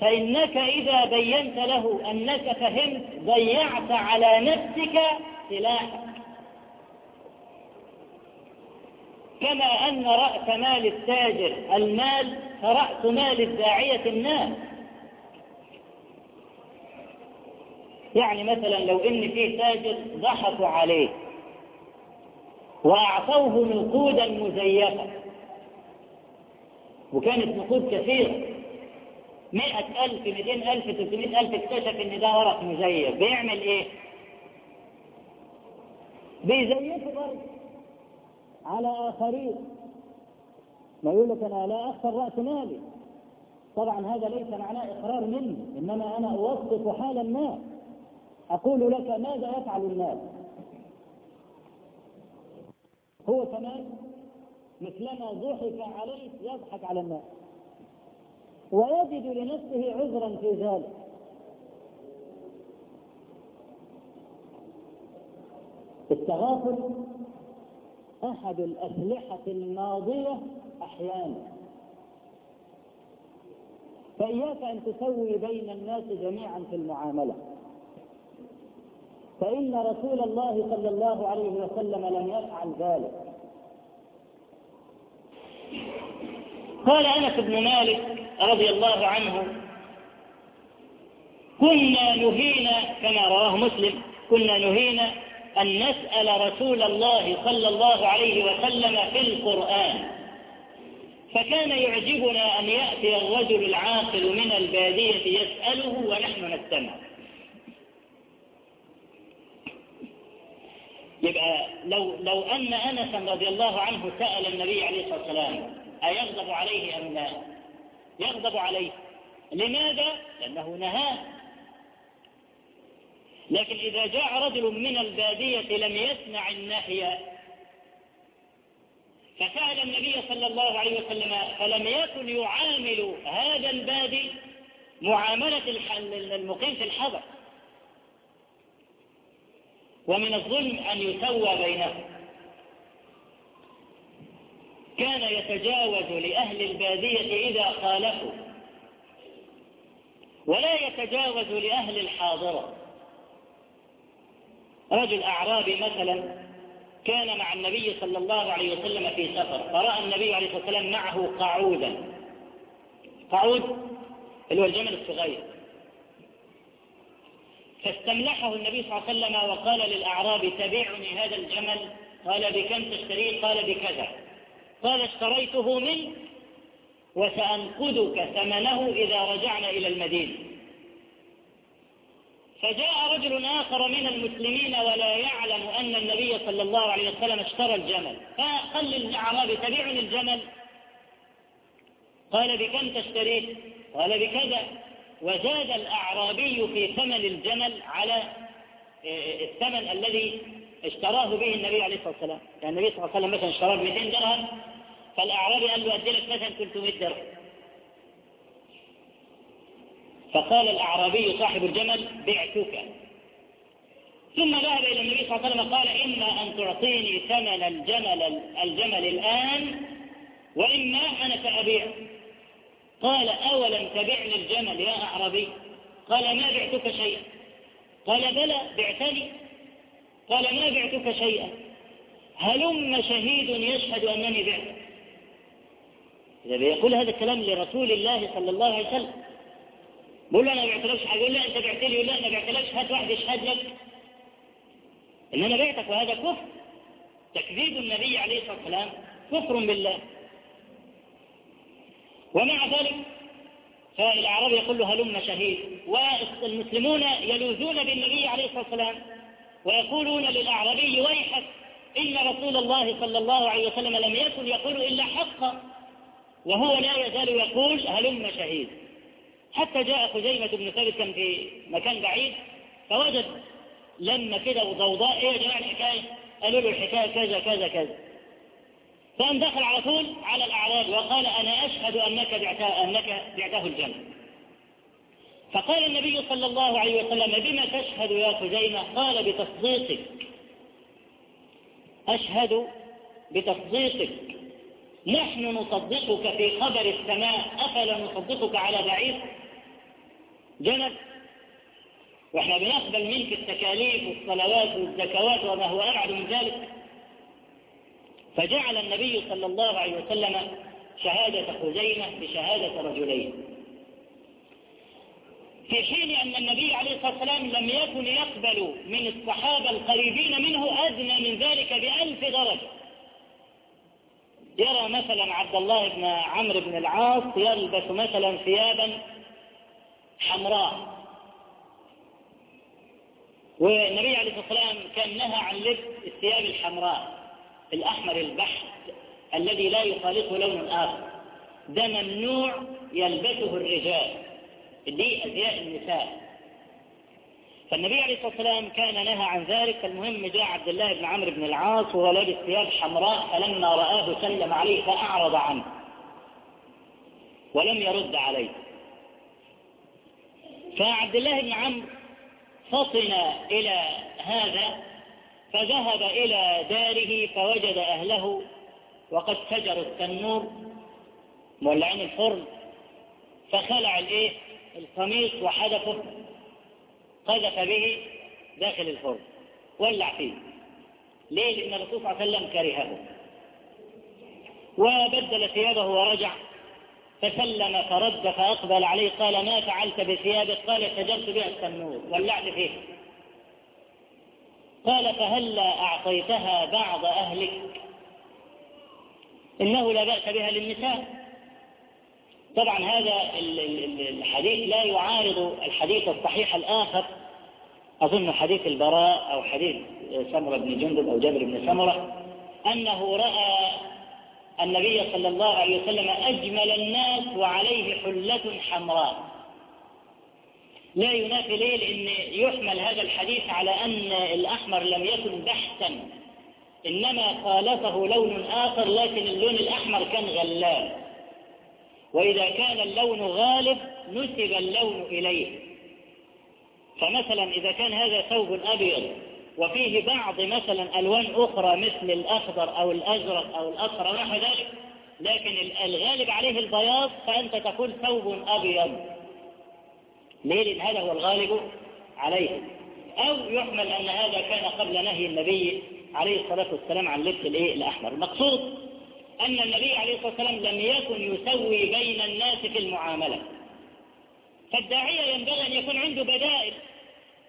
فإنك إذا بينت له أنك فهمت ضيعت على نفسك سلاحك. كما أن رأس مال التاجر المال فرأس مال الداعية الناس. يعني مثلا لو إن فيه تاجر ضحكوا عليه وأعطوه نقودا مزيفة وكانت نقود كثيرة. مئة ألف مئتين ألف تلتمائة ألف اكتشف إن ده ورق مزيف. بيعمل إيه؟ بيزيفه برضه. على آخرين. ما يقول لك أنا لا أخسر رأس مالي. طبعا هذا ليس معناه إقرار مني إنما أنا أوصف حال الناس. أقول لك ماذا يفعل الناس؟ هو كمان مثلما ضحك عليه يضحك على الناس. ويجد لنفسه عذرا في ذلك. التغافل أحد الأسلحة الماضية أحيانا. فإياك أن تسوي بين الناس جميعا في المعاملة. فإن رسول الله صلى الله عليه وسلم لم يفعل ذلك. قال أنس بن مالك رضي الله عنه كنا نهينا كما رواه مسلم كنا نهينا أن نسأل رسول الله صلى الله عليه وسلم في القرآن. فكان يعجبنا أن يأتي الرجل العاقل من البادية يسأله ونحن نستمع. يبقى لو لو أن أنسا رضي الله عنه سأل النبي عليه الصلاة والسلام أيغضب عليه أم لا؟ يغضب عليه لماذا؟ لأنه نهاه لكن إذا جاء رجل من البادية لم يسمع النهي فسأل النبي صلى الله عليه وسلم فلم يكن يعامل هذا البادي معاملة المقيم في الحضر ومن الظلم أن يسوى بينهم. كان يتجاوز لأهل البادية إذا خالفوا ولا يتجاوز لأهل الحاضرة. رجل أعرابي مثلا كان مع النبي صلى الله عليه وسلم في سفر فرأى النبي عليه الصلاة والسلام معه قعودا. قعود اللي هو الجمل الصغير. فاستملحه النبي صلى الله عليه وسلم وقال للأعرابي تبعني هذا الجمل؟ قال بكم تشتريه؟ قال بكذا. قال اشتريته منك وسأنقذك ثمنه إذا رجعنا إلى المدينة. فجاء رجل آخر من المسلمين ولا يعلم أن النبي صلى الله عليه وسلم اشترى الجمل. فقال للأعرابي تبعني الجمل. قال بكم تشتريه؟ قال بكذا. وزاد الأعرابي في ثمن الجمل على الثمن الذي اشتراه به النبي عليه الصلاة والسلام. يعني النبي صلى الله عليه وسلم مثلا اشتراه ب 200 درهم فالأعرابي قال له أدي لك مثلا 300 درهم. فقال الأعرابي صاحب الجمل بعتك. ثم ذهب إلى النبي صلى الله عليه وسلم قال إما أن تعطيني ثمن الجمل الجمل الآن وإما أنا سأبيع قال أولم تبعني الجمل يا أعرابي؟ قال ما بعتك شيئا. قال بلى بعتني. قال ما بعتك شيئا. هلم شهيد يشهد أنني بعت. إذا بيقول هذا الكلام لرسول الله صلى الله عليه وسلم. بقول له أنا ما بعتلكش حاجة. يقول لا أنت بعت لي. يقول لا أنا ما بعتلكش. هات واحد يشهد لك. إن أنا بعتك وهذا كفر. تكذيب النبي عليه الصلاة والسلام كفر بالله. ومع ذلك فالأعراب يقول له هلم شهيد والمسلمون يلوذون بالنبي عليه الصلاة والسلام ويقولون للأعرابي ويحك إن رسول الله صلى الله عليه وسلم لم يكن يقول إلا حقا وهو لا يزال يقول هلم شهيد. حتى جاء خزيمة بن ثابت في مكان بعيد فوجد لما كده وضوضاء إيه يا جماعة الحكاية؟ قالوا له الحكاية كذا كذا كذا. فقام دخل على طول على الأعراب وقال أنا أشهد أنك بعته, أنك بعته الجنة. فقال النبي صلى الله عليه وسلم بما تشهد يا خزيمة؟ قال بتصديقك. أشهد بتصديقك. نحن نصدقك في خبر السماء. أفلا نصدقك على بعير؟ جنب. وإحنا بنقبل منك التكاليف والصلوات والزكوات وما هو أبعد من ذلك. فجعل النبي صلى الله عليه وسلم شهادة خزيمة بشهادة رجلين. في حين أن النبي عليه الصلاة والسلام لم يكن يقبل من الصحابة القريبين منه أدنى من ذلك بألف درجة. يرى مثلا عبد الله بن عمرو بن العاص يلبس مثلا ثيابا حمراء. والنبي عليه الصلاة والسلام كان نهى عن لبس الثياب الحمراء. الأحمر البحث الذي لا يخالطه لون آخر. ده ممنوع يلبسه الرجال. دي أزياء النساء. فالنبي عليه الصلاة والسلام كان نهى عن ذلك. المهم جاء عبد الله بن عمرو بن العاص وهو لابس ثياب حمراء فلما رآه سلم عليه فأعرض عنه ولم يرد عليه. فعبد الله بن عمرو فطن إلى هذا فذهب إلى داره فوجد أهله وقد سجروا التنور مولعين الفرن فخلع الإيه؟ القميص وحدفه قذف به داخل الفرن ولع فيه. ليه؟ لأن الرسول صلى الله عليه وسلم كرهه. وبدل ثيابه ورجع فسلم فرد فأقبل عليه قال ما فعلت بثيابك؟ قال سجرت بها التنور ولعت فيه. قال فهلا أعطيتها بعض أهلك. إنه لا بأس بها للنساء. طبعا هذا الحديث لا يعارض الحديث الصحيح الآخر. أظن حديث البراء أو حديث سمرة بن جندب أو جابر بن سمرة أنه رأى النبي صلى الله عليه وسلم أجمل الناس وعليه حلة حمراء. لا ينافي ليه؟ لأن يحمل هذا الحديث على أن الأحمر لم يكن بحثا إنما خالفه لون آخر لكن اللون الأحمر كان غلال. وإذا كان اللون غالب نسب اللون إليه. فمثلا إذا كان هذا ثوب أبيض وفيه بعض مثلا ألوان أخرى مثل الأخضر أو الأزرق أو الأصفر ونحو ذلك لكن الغالب عليه البياض فأنت تقول ثوب أبيض. ليه هذا هو الغالب عليه. أو يحمل أن هذا كان قبل نهي النبي عليه الصلاة والسلام عن لبس الإيه؟ الأحمر. المقصود أن النبي عليه الصلاة والسلام لم يكن يسوي بين الناس في المعاملة. فالداعية ينبغي أن يكون عنده بدائل.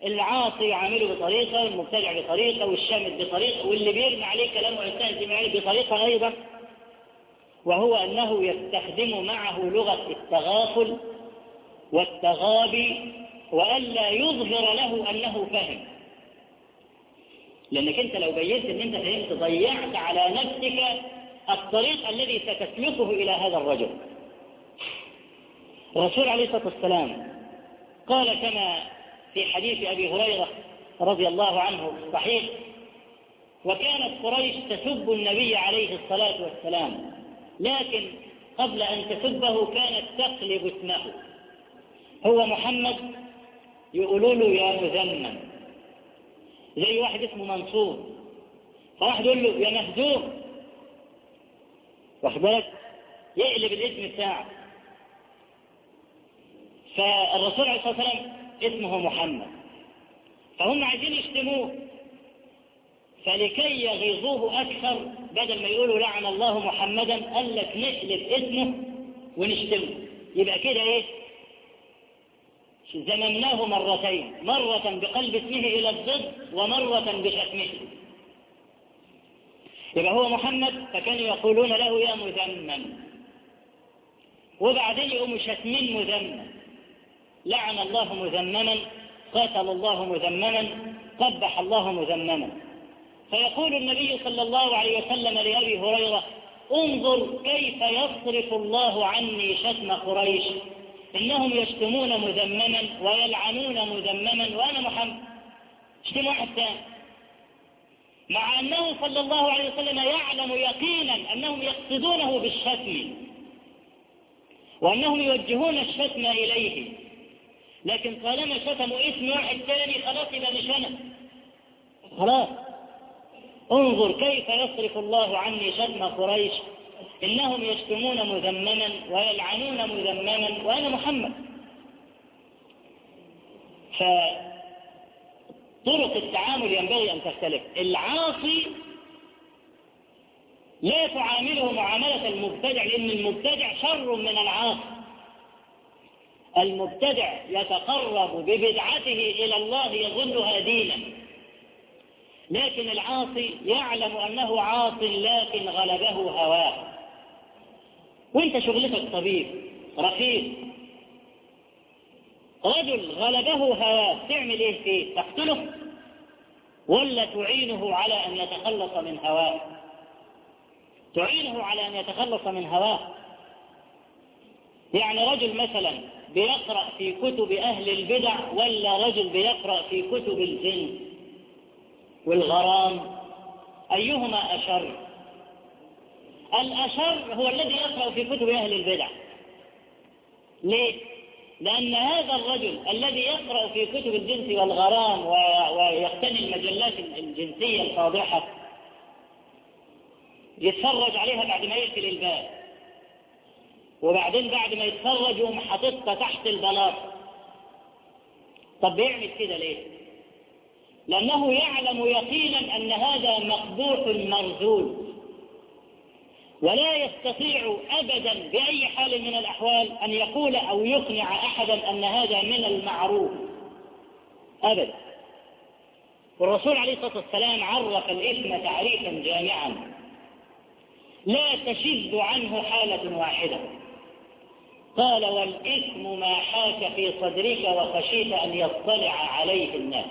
العاصي يعامله بطريقة المبتدع بطريقة والشامت بطريقة واللي بيرمي عليه كلام ويستهزم عليه بطريقة أيضا وهو أنه يستخدم معه لغة التغافل والتغابي وألا يظهر له أنه فهم. لأنك أنت لو بينت أن أنت فهمت ضيعت على نفسك الطريق الذي ستسلكه إلى هذا الرجل. الرسول عليه الصلاة والسلام قال كما في حديث أبي هريرة رضي الله عنه صحيح وكانت قريش تسب النبي عليه الصلاة والسلام لكن قبل أن تسبه كانت تقلب اسمه. هو محمد يقولوا له يا مذمم. زي واحد اسمه منصور. فواحد يقول له يا مهزوم واخد بالك؟ يقلب الاسم بتاعه. فالرسول عليه الصلاة والسلام اسمه محمد. فهم عايزين يشتموه. فلكي يغيظوه أكثر بدل ما يقولوا لعن الله محمدا قال لك نقلب اسمه ونشتمه. يبقى كده إيه؟ زممناه مرتين. مرة بقلب اسمه إلى الضد ومرة بشتمه يبقى هو محمد فكانوا يقولون له يا مذمم. وبعدين يقوموا شتمين مذمم. لعن الله مذمما قاتل الله مذمما قبح الله مذمما. فيقول النبي صلى الله عليه وسلم لأبي هريرة انظر كيف يصرف الله عني شتم قريش. إنهم يشتمون مذمما ويلعنون مذمما. وأنا محمد اشتم واحد ثاني. مع أنه صلى الله عليه وسلم يعلم يقينا أنهم يقصدونه بالشتم وأنهم يوجهون الشتم إليه. لكن طالما شتموا اسم واحد ثاني خلاص يبقى مش أنا. خلاص. انظر كيف يصرف الله عني شتم قريش. إنهم يشتمون مذمما ويلعنون مذمما وأنا محمد؟ فطرق التعامل ينبغي أن تختلف. العاصي لا تعامله معاملة المبتدع لأن المبتدع شر من العاصي. المبتدع يتقرب ببدعته إلى الله يظنها دينا. لكن العاصي يعلم أنه عاص لكن غلبه هواه. وانت شغلتك طبيب رخيص. رجل غلبه هواه تعمل إيه فيه؟ تقتله؟ ولا تعينه على أن يتخلص من هواه؟ تعينه على أن يتخلص من هواه. يعني رجل مثلا بيقرأ في كتب أهل البدع ولا رجل بيقرأ في كتب الجن والغرام؟ أيهما أشر؟ الأشر هو الذي يقرأ في كتب أهل البدع ليه؟ لأن هذا الرجل الذي يقرأ في كتب الجنس والغرام ويقتني المجلات الجنسية الفاضحة يتفرج عليها بعد ما يقفل الباب وبعدين بعد ما يتفرج يقوم حاططها تحت البلاط طب بيعمل كده ليه؟ لأنه يعلم يقينا أن هذا مقبوح مرذول ولا يستطيع أبدا بأي حال من الأحوال أن يقول أو يقنع أحدا أن هذا من المعروف. أبدا. والرسول عليه الصلاة والسلام عرف الإثم تعريفا جامعا. لا تشذ عنه حالة واحدة. قال والإثم ما حاك في صدرك وخشيت أن يطلع عليه الناس.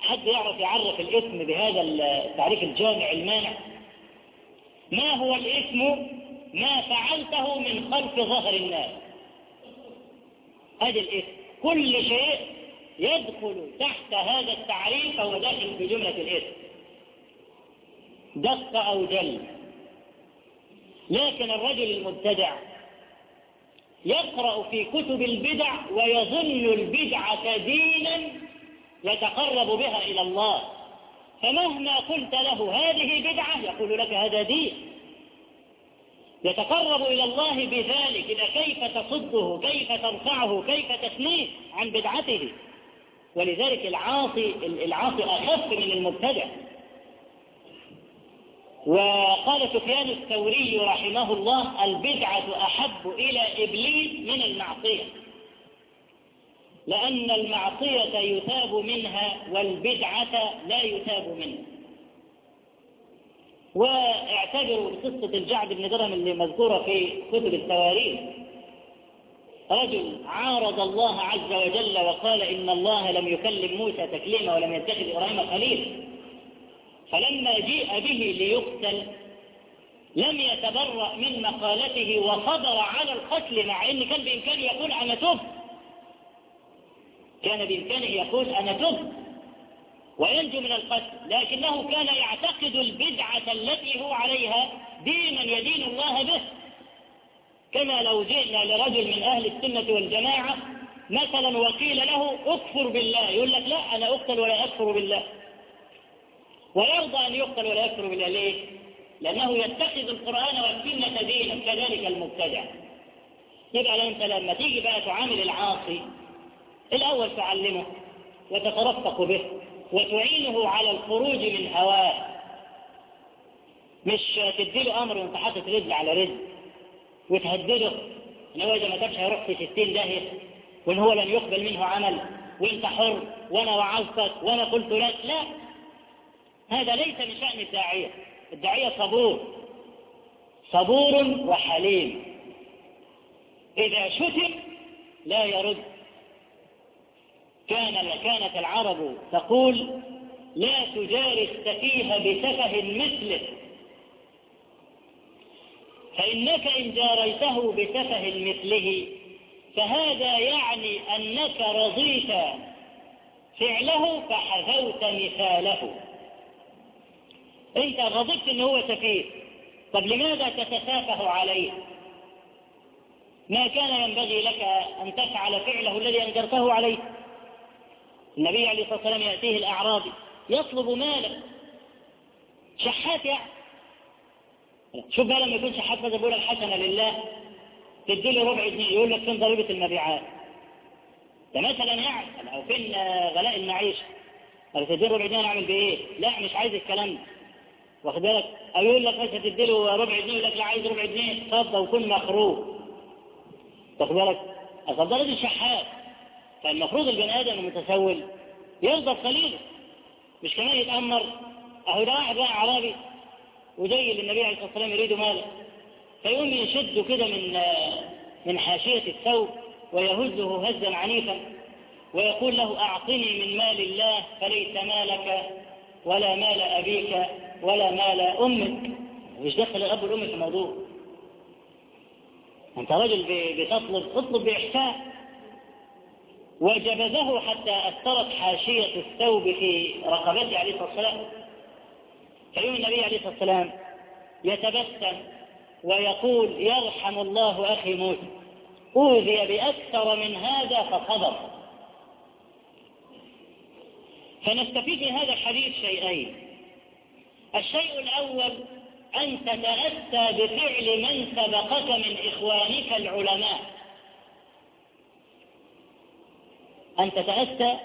حد يعرف يعرف الإثم بهذا التعريف الجامع المانع؟ ما هو الإثم ما فعلته من خلف ظهر الناس؟ هذا الإثم كل شيء يدخل تحت هذا التعريف فهو داخل في جملة الإثم دق أو جل. لكن الرجل المبتدع يقرأ في كتب البدع ويظن البدعة دينا يتقرب بها إلى الله. فمهما قلت له هذه بدعة يقول لك هذا دين. يتقرب إلى الله بذلك إذا كيف تصده كيف ترفعه كيف تثنيه عن بدعته. ولذلك العاصي العاصي أخف من المبتدع. وقال سفيان الثوري رحمه الله البدعة أحب إلى إبليس من المعصية. لأن المعصية يتاب منها والبدعة لا يتاب منها واعتبروا قصة الجعد بن درهم اللي مذكورة في كتب التواريخ. رجل عارض الله عز وجل وقال إن الله لم يكلم موسى تكليما ولم يتخذ إبراهيم خليلا فلما جيء به ليقتل لم يتبرأ من مقالته وصبر على القتل مع إن كان بإمكانه يقول أنا تبت. كان بإمكانه يقول أنا تبت وينجو من القتل لكنه كان يعتقد البدعة التي هو عليها دينا يدين الله به. كما لو جئنا لرجل من أهل السنة والجماعة مثلا وقيل له اكفر بالله يقول لك لا أنا أقتل ولا أكفر بالله. ويرضى أن يقتل ولا يكفر بالله ليه؟ لأنه يتخذ القرآن والسنة دينا كذلك المبتدع. يبقى أنت لما تيجي بقى تعامل العاصي الأول تعلمه وتترفق به وتعينه على الخروج من هواه. مش تديله أمر وانت حاطط رزق على رزق وتهدده. ان هو إذا ما تبش هيروح في ستين داهية وإن هو لن يقبل منه عمل وانت حر وأنا وعظتك وأنا قلت لك لا. هذا ليس من شأن الداعية. الداعية صبور. صبور وحليم. إذا شتم لا يرد. كان كانت العرب تقول لا تجاري السفيه بسفه مثله. فإنك إن جاريته بسفه مثله فهذا يعني أنك رضيت فعله فحذوت مثاله. أنت غضبت ان هو سفيه. طب لماذا تتسافه عليه؟ ما كان ينبغي لك أن تفعل فعله الذي أنكرته عليه. النبي عليه الصلاة والسلام يأتيه الأعرابي يطلب مالا. شحات يعني. شوف بقى لما يكون شحات مثلا بيقول الحسنه لله؟ تدي له ربع جنيه يقول لك فين ضريبه المبيعات. ده مثلا يعني أو فين غلاء المعيشة؟ طب تدي ربع جنيه نعمل بإيه؟ لا مش عايز الكلام ده. واخد بالك؟ أو يقول لك بس هتديله ربع جنيه يقول لك لا عايز ربع جنيه. اتفضل وكن مخروج واخد بالك؟ أصل ده شحات. فالمفروض البني آدم المتسول يرضى بقليله مش كمان يتأمر. أهو ده واحد بقى اعرابي وجاي للنبي عليه الصلاة والسلام يريد ماله. فيقوم يشده كده من من حاشية الثوب ويهزه هزا عنيفا ويقول له أعطني من مال الله فليس مالك ولا مال أبيك ولا مال أمك. مش دخل الأب والأم في الموضوع. أنت رجل بتطلب اطلب بإحسان. وجبذه حتى أثرت حاشية الثوب في رقبته عليه الصلاة والسلام. فيوم النبي عليه الصلاة والسلام يتبسم ويقول يرحم الله أخي موسى أوذي بأكثر من هذا فصبر فنستفيد من هذا الحديث شيئين. الشيء الأول أن تتأسى بفعل من سبقك من إخوانك العلماء. أن تتأسى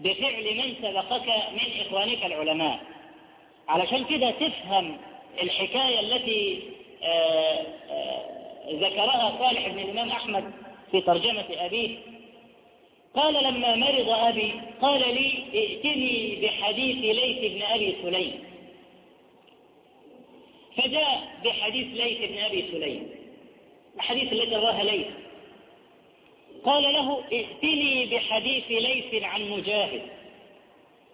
بفعل من سبقك من إخوانك العلماء. علشان كده تفهم الحكاية التي آآ آآ ذكرها صالح بن الإمام أحمد في ترجمة أبيه. قال لما مرض أبي قال لي ائتني بحديث ليث بن أبي سليم. فجاء بحديث ليث بن أبي سليم الحديث الذي رواها ليث. قال له ائتني بحديث ليث عن مجاهد.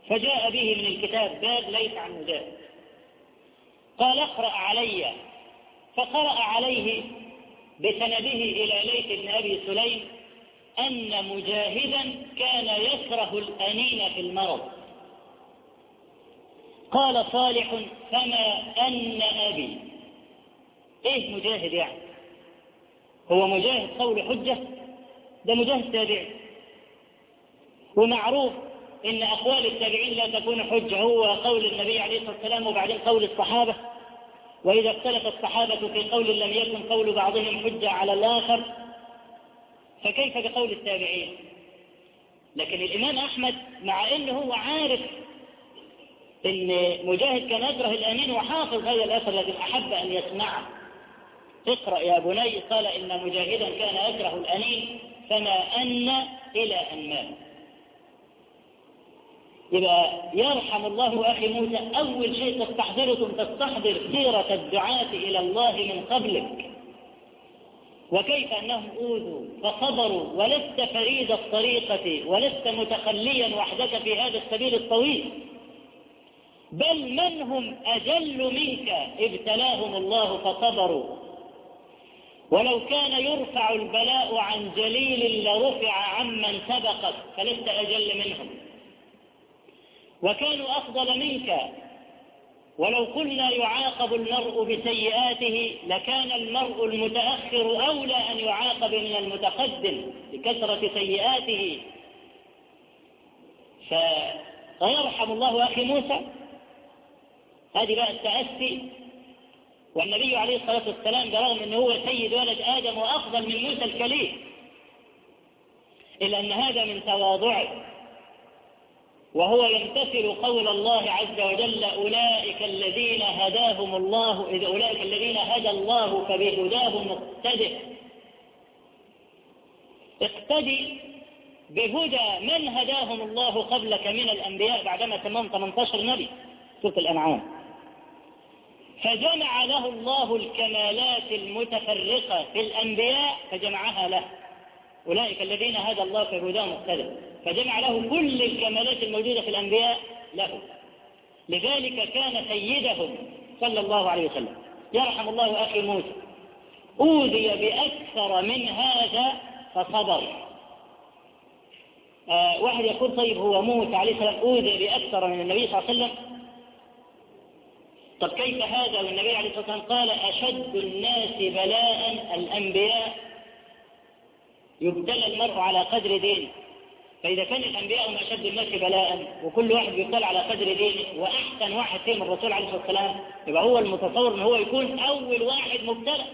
فجاء به من الكتاب باب ليث عن مجاهد. قال اقرأ علي. فقرأ عليه بسنده إلى ليث بن أبي سليم أن مجاهدا كان يكره الأنين في المرض. قال صالح فما أن أبي. إيه مجاهد يعني؟ هو مجاهد قول حجة؟ ده مجاهد تابعي. ومعروف إن أقوال التابعين لا تكون حجة هو قول النبي عليه الصلاة والسلام وبعدين قول الصحابة. وإذا اختلف الصحابة في قول لم يكن قول بعضهم حجة على الآخر فكيف بقول التابعين؟ لكن الإمام أحمد مع أنه هو عارف أن مجاهد كان يكره الأمين وحافظ هذا الأثر الذي أحب أن يسمعه. اقرأ يا بني قال إن مجاهدا كان يكره الأنين فما أن إلى أن مات يبقى يرحم الله أخي موسى أول شيء تستحضره تستحضر سيرة الدعاة إلى الله من قبلك. وكيف أنهم أوذوا فصبروا ولست فريد الطريقة ولست متخليا وحدك في هذا السبيل الطويل. بل من هم أجل منك؟ ابتلاهم الله فصبروا. ولو كان يرفع البلاء عن جليل لرفع عمن سبقك فلست أجل منهم. وكانوا أفضل منك. ولو قلنا يعاقب المرء بسيئاته لكان المرء المتأخر أولى أن يعاقب من المتقدم بكثرة سيئاته. فيرحم الله أخي موسى. هذه بقى التأسي. والنبي عليه الصلاة والسلام برغم أنه هو سيد ولد آدم وأفضل من موسى الكليم إلا أن هذا من تواضعه وهو يمتثل قول الله عز وجل أولئك الذين هداهم الله إذا أولئك الذين هدى الله فبهداه مقتدئ اقتدي بهدى من هداهم الله قبلك من الأنبياء بعدما تمام 18 نبي سورة الأنعام. فجمع له الله الكمالات المتفرقة في الأنبياء فجمعها له. أولئك الذين هدى الله فبهداه مقتدئ فجمع له كل الكمالات الموجودة في الأنبياء له. لذلك كان سيدهم صلى الله عليه وسلم. يرحم الله أخي موسى أوذي بأكثر من هذا فصبر. آه واحد يقول طيب هو موسى عليه السلام أوذي بأكثر من النبي صلى الله عليه وسلم؟ طب كيف هذا؟ والنبي عليه الصلاة والسلام قال أشد الناس بلاء الأنبياء. يبتلى المرء على قدر دينه. فإذا كان الأنبياء هم أشد الناس بلاء وكل واحد يبتلى على قدر دينه وأحسن واحد فيهم الرسول عليه الصلاة والسلام يبقى هو المتصور أن هو يكون أول واحد مبتلى.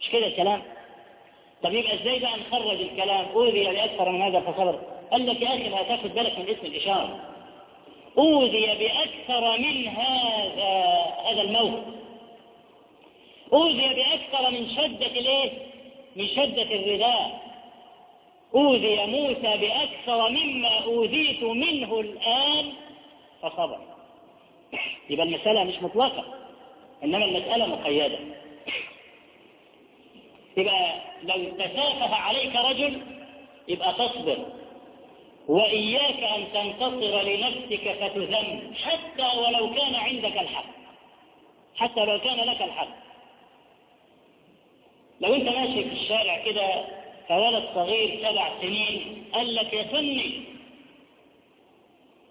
مش كده الكلام؟ طب يبقى إزاي بقى نخرج الكلام؟ أوذي بأكثر من هذا فصبر. قال لك يا أخي لا تاخد بالك من اسم الإشارة. أوذي بأكثر من هذا هذا الموت. أوذي بأكثر من شدة الإيه؟ من شدة الرداء أوذي موسى بأكثر مما أوذيت منه الآن فصبر. يبقى المسألة مش مطلقة إنما المسألة مقيدة. يبقى لو تسافه عليك رجل يبقى تصبر. وإياك أن تنتصر لنفسك فتذم حتى ولو كان عندك الحق. حتى لو كان لك الحق. لو أنت ماشي في الشارع كده فولد صغير سبع سنين قال لك يا سني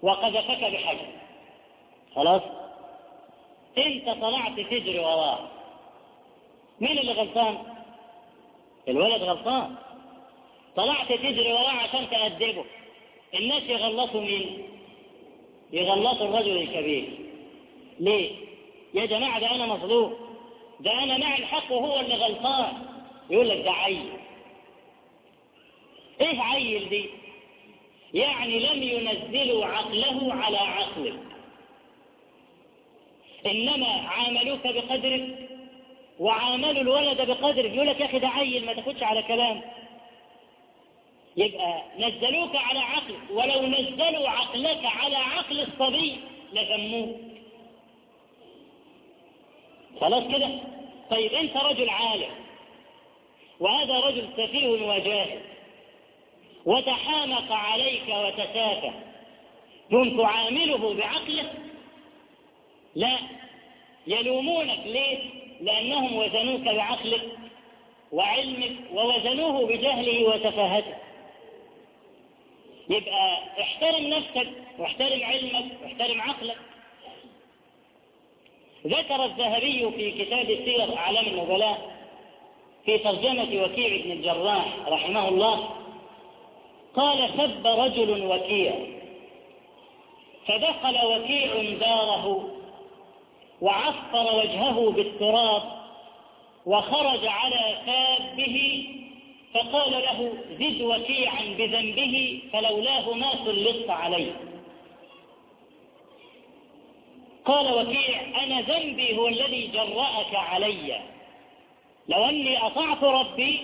وقذفك بحجر. خلاص؟ أنت طلعت تجري وراه. مين اللي غلطان؟ الولد غلطان. طلعت تجري وراه عشان تأدبه. الناس يغلطوا مين؟ يغلطوا الرجل الكبير. ليه؟ يا جماعة ده أنا مظلوم. ده أنا مع الحق وهو اللي غلطان. يقول لك ده عيل. إيه عيل دي؟ يعني لم ينزلوا عقله على عقلك. إنما عاملوك بقدرك وعاملوا الولد بقدرك. يقول لك يا أخي ده عيل ما تاخدش على كلام. يبقى نزلوك على عقلك ولو نزلوا عقلك على عقل الصبي لذموك. خلاص كده؟ طيب انت رجل عالم وهذا رجل سفيه وجاهل وتحامق عليك وتسافه ثم تعامله بعقله؟ لا. يلومونك ليه؟ لأنهم وزنوك بعقلك وعلمك ووزنوه بجهله وسفاهته يبقى احترم نفسك واحترم علمك واحترم عقلك. ذكر الذهبي في كتاب سير أعلام النبلاء في ترجمة وكيع بن الجراح رحمه الله قال سب رجل وكيع فدخل وكيع داره وعفر وجهه بالتراب وخرج على سابه فقال له زد وكيعا بذنبه فلولاه ما سلطت عليه. قال وكيع أنا ذنبي هو الذي جرأك علي. لو أني أطعت ربي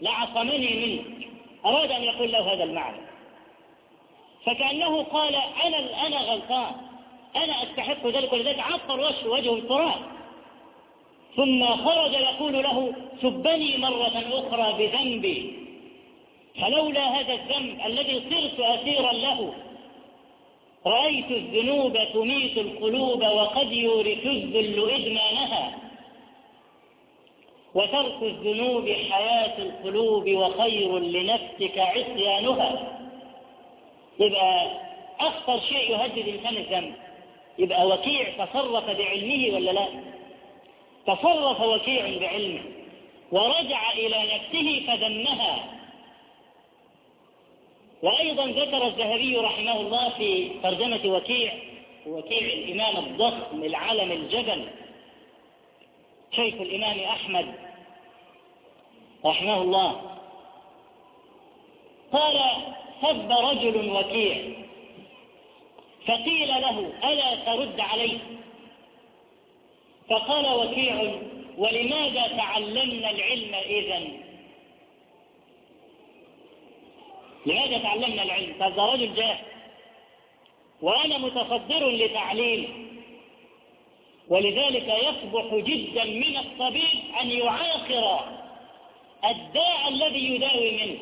لعصمني منك. أراد أن يقول له هذا المعنى. فكأنه قال أنا أنا غلطان. أنا أستحق ذلك ولذلك عطر وجهه وجهه التراب. ثم خرج يقول له سبني مرة أخرى بذنبي. فلولا هذا الذنب الذي صرت أسيرا له رأيت الذنوب تميت القلوب وقد يورث الذل إدمانها. وترك الذنوب حياة القلوب وخير لنفسك عصيانها. يبقى أخطر شيء يهدد إنسان الذنب. يبقى وكيع تصرف بعلمه ولا لا؟ تصرف وكيع بعلمه ورجع إلى نفسه فذمها وأيضا ذكر الذهبي رحمه الله في ترجمة وكيع وكيع الإمام الضخم العلم الجبل شيخ الإمام أحمد رحمه الله. قال سب رجل وكيع فقيل له ألا ترد عليه؟ فقال وكيع ولماذا تعلمنا العلم إذا لماذا تعلمنا العلم؟ ده رجل جاهل. وأنا متصدر لتعليمه. ولذلك يصبح جدا من الطبيب أن يعاقر الداء الذي يداوي منه.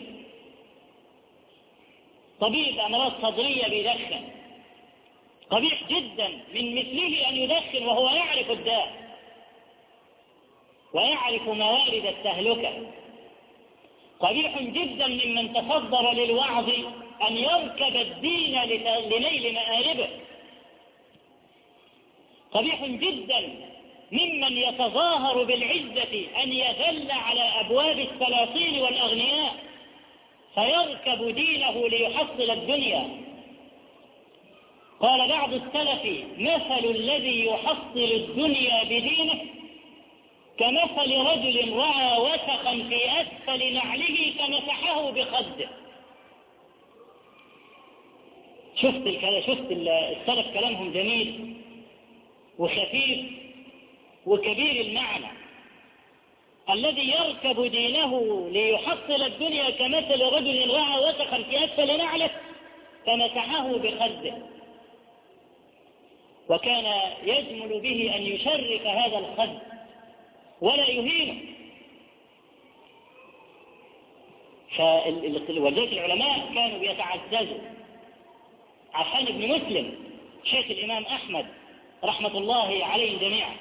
طبيب أمراض صدرية بيدخن قبيح جدا من مثله أن يدخن وهو يعرف الداء ويعرف موارد التهلكة. قبيح جدا ممن تصدر للوعظ أن يركب الدين لنيل مآربه. قبيح جدا ممن يتظاهر بالعزة أن يذل على أبواب السلاطين والأغنياء فيركب دينه ليحصل الدنيا. قال بعض السلف مثل الذي يحصل الدنيا بدينه كمثل رجل رأى وسخا في أسفل نعله فمسحه بخده. شفت شفت السلف كلامهم جميل وخفيف وكبير المعنى. الذي يركب دينه ليحصل الدنيا كمثل رجل رأى وسخا في أسفل نعله فمسحه بخده. وكان يجمل به أن يشرك هذا الخد ولا يهينه. فولذلك العلماء كانوا بيتعززوا عفان بن مسلم شيخ الإمام أحمد رحمة الله عليه جميعا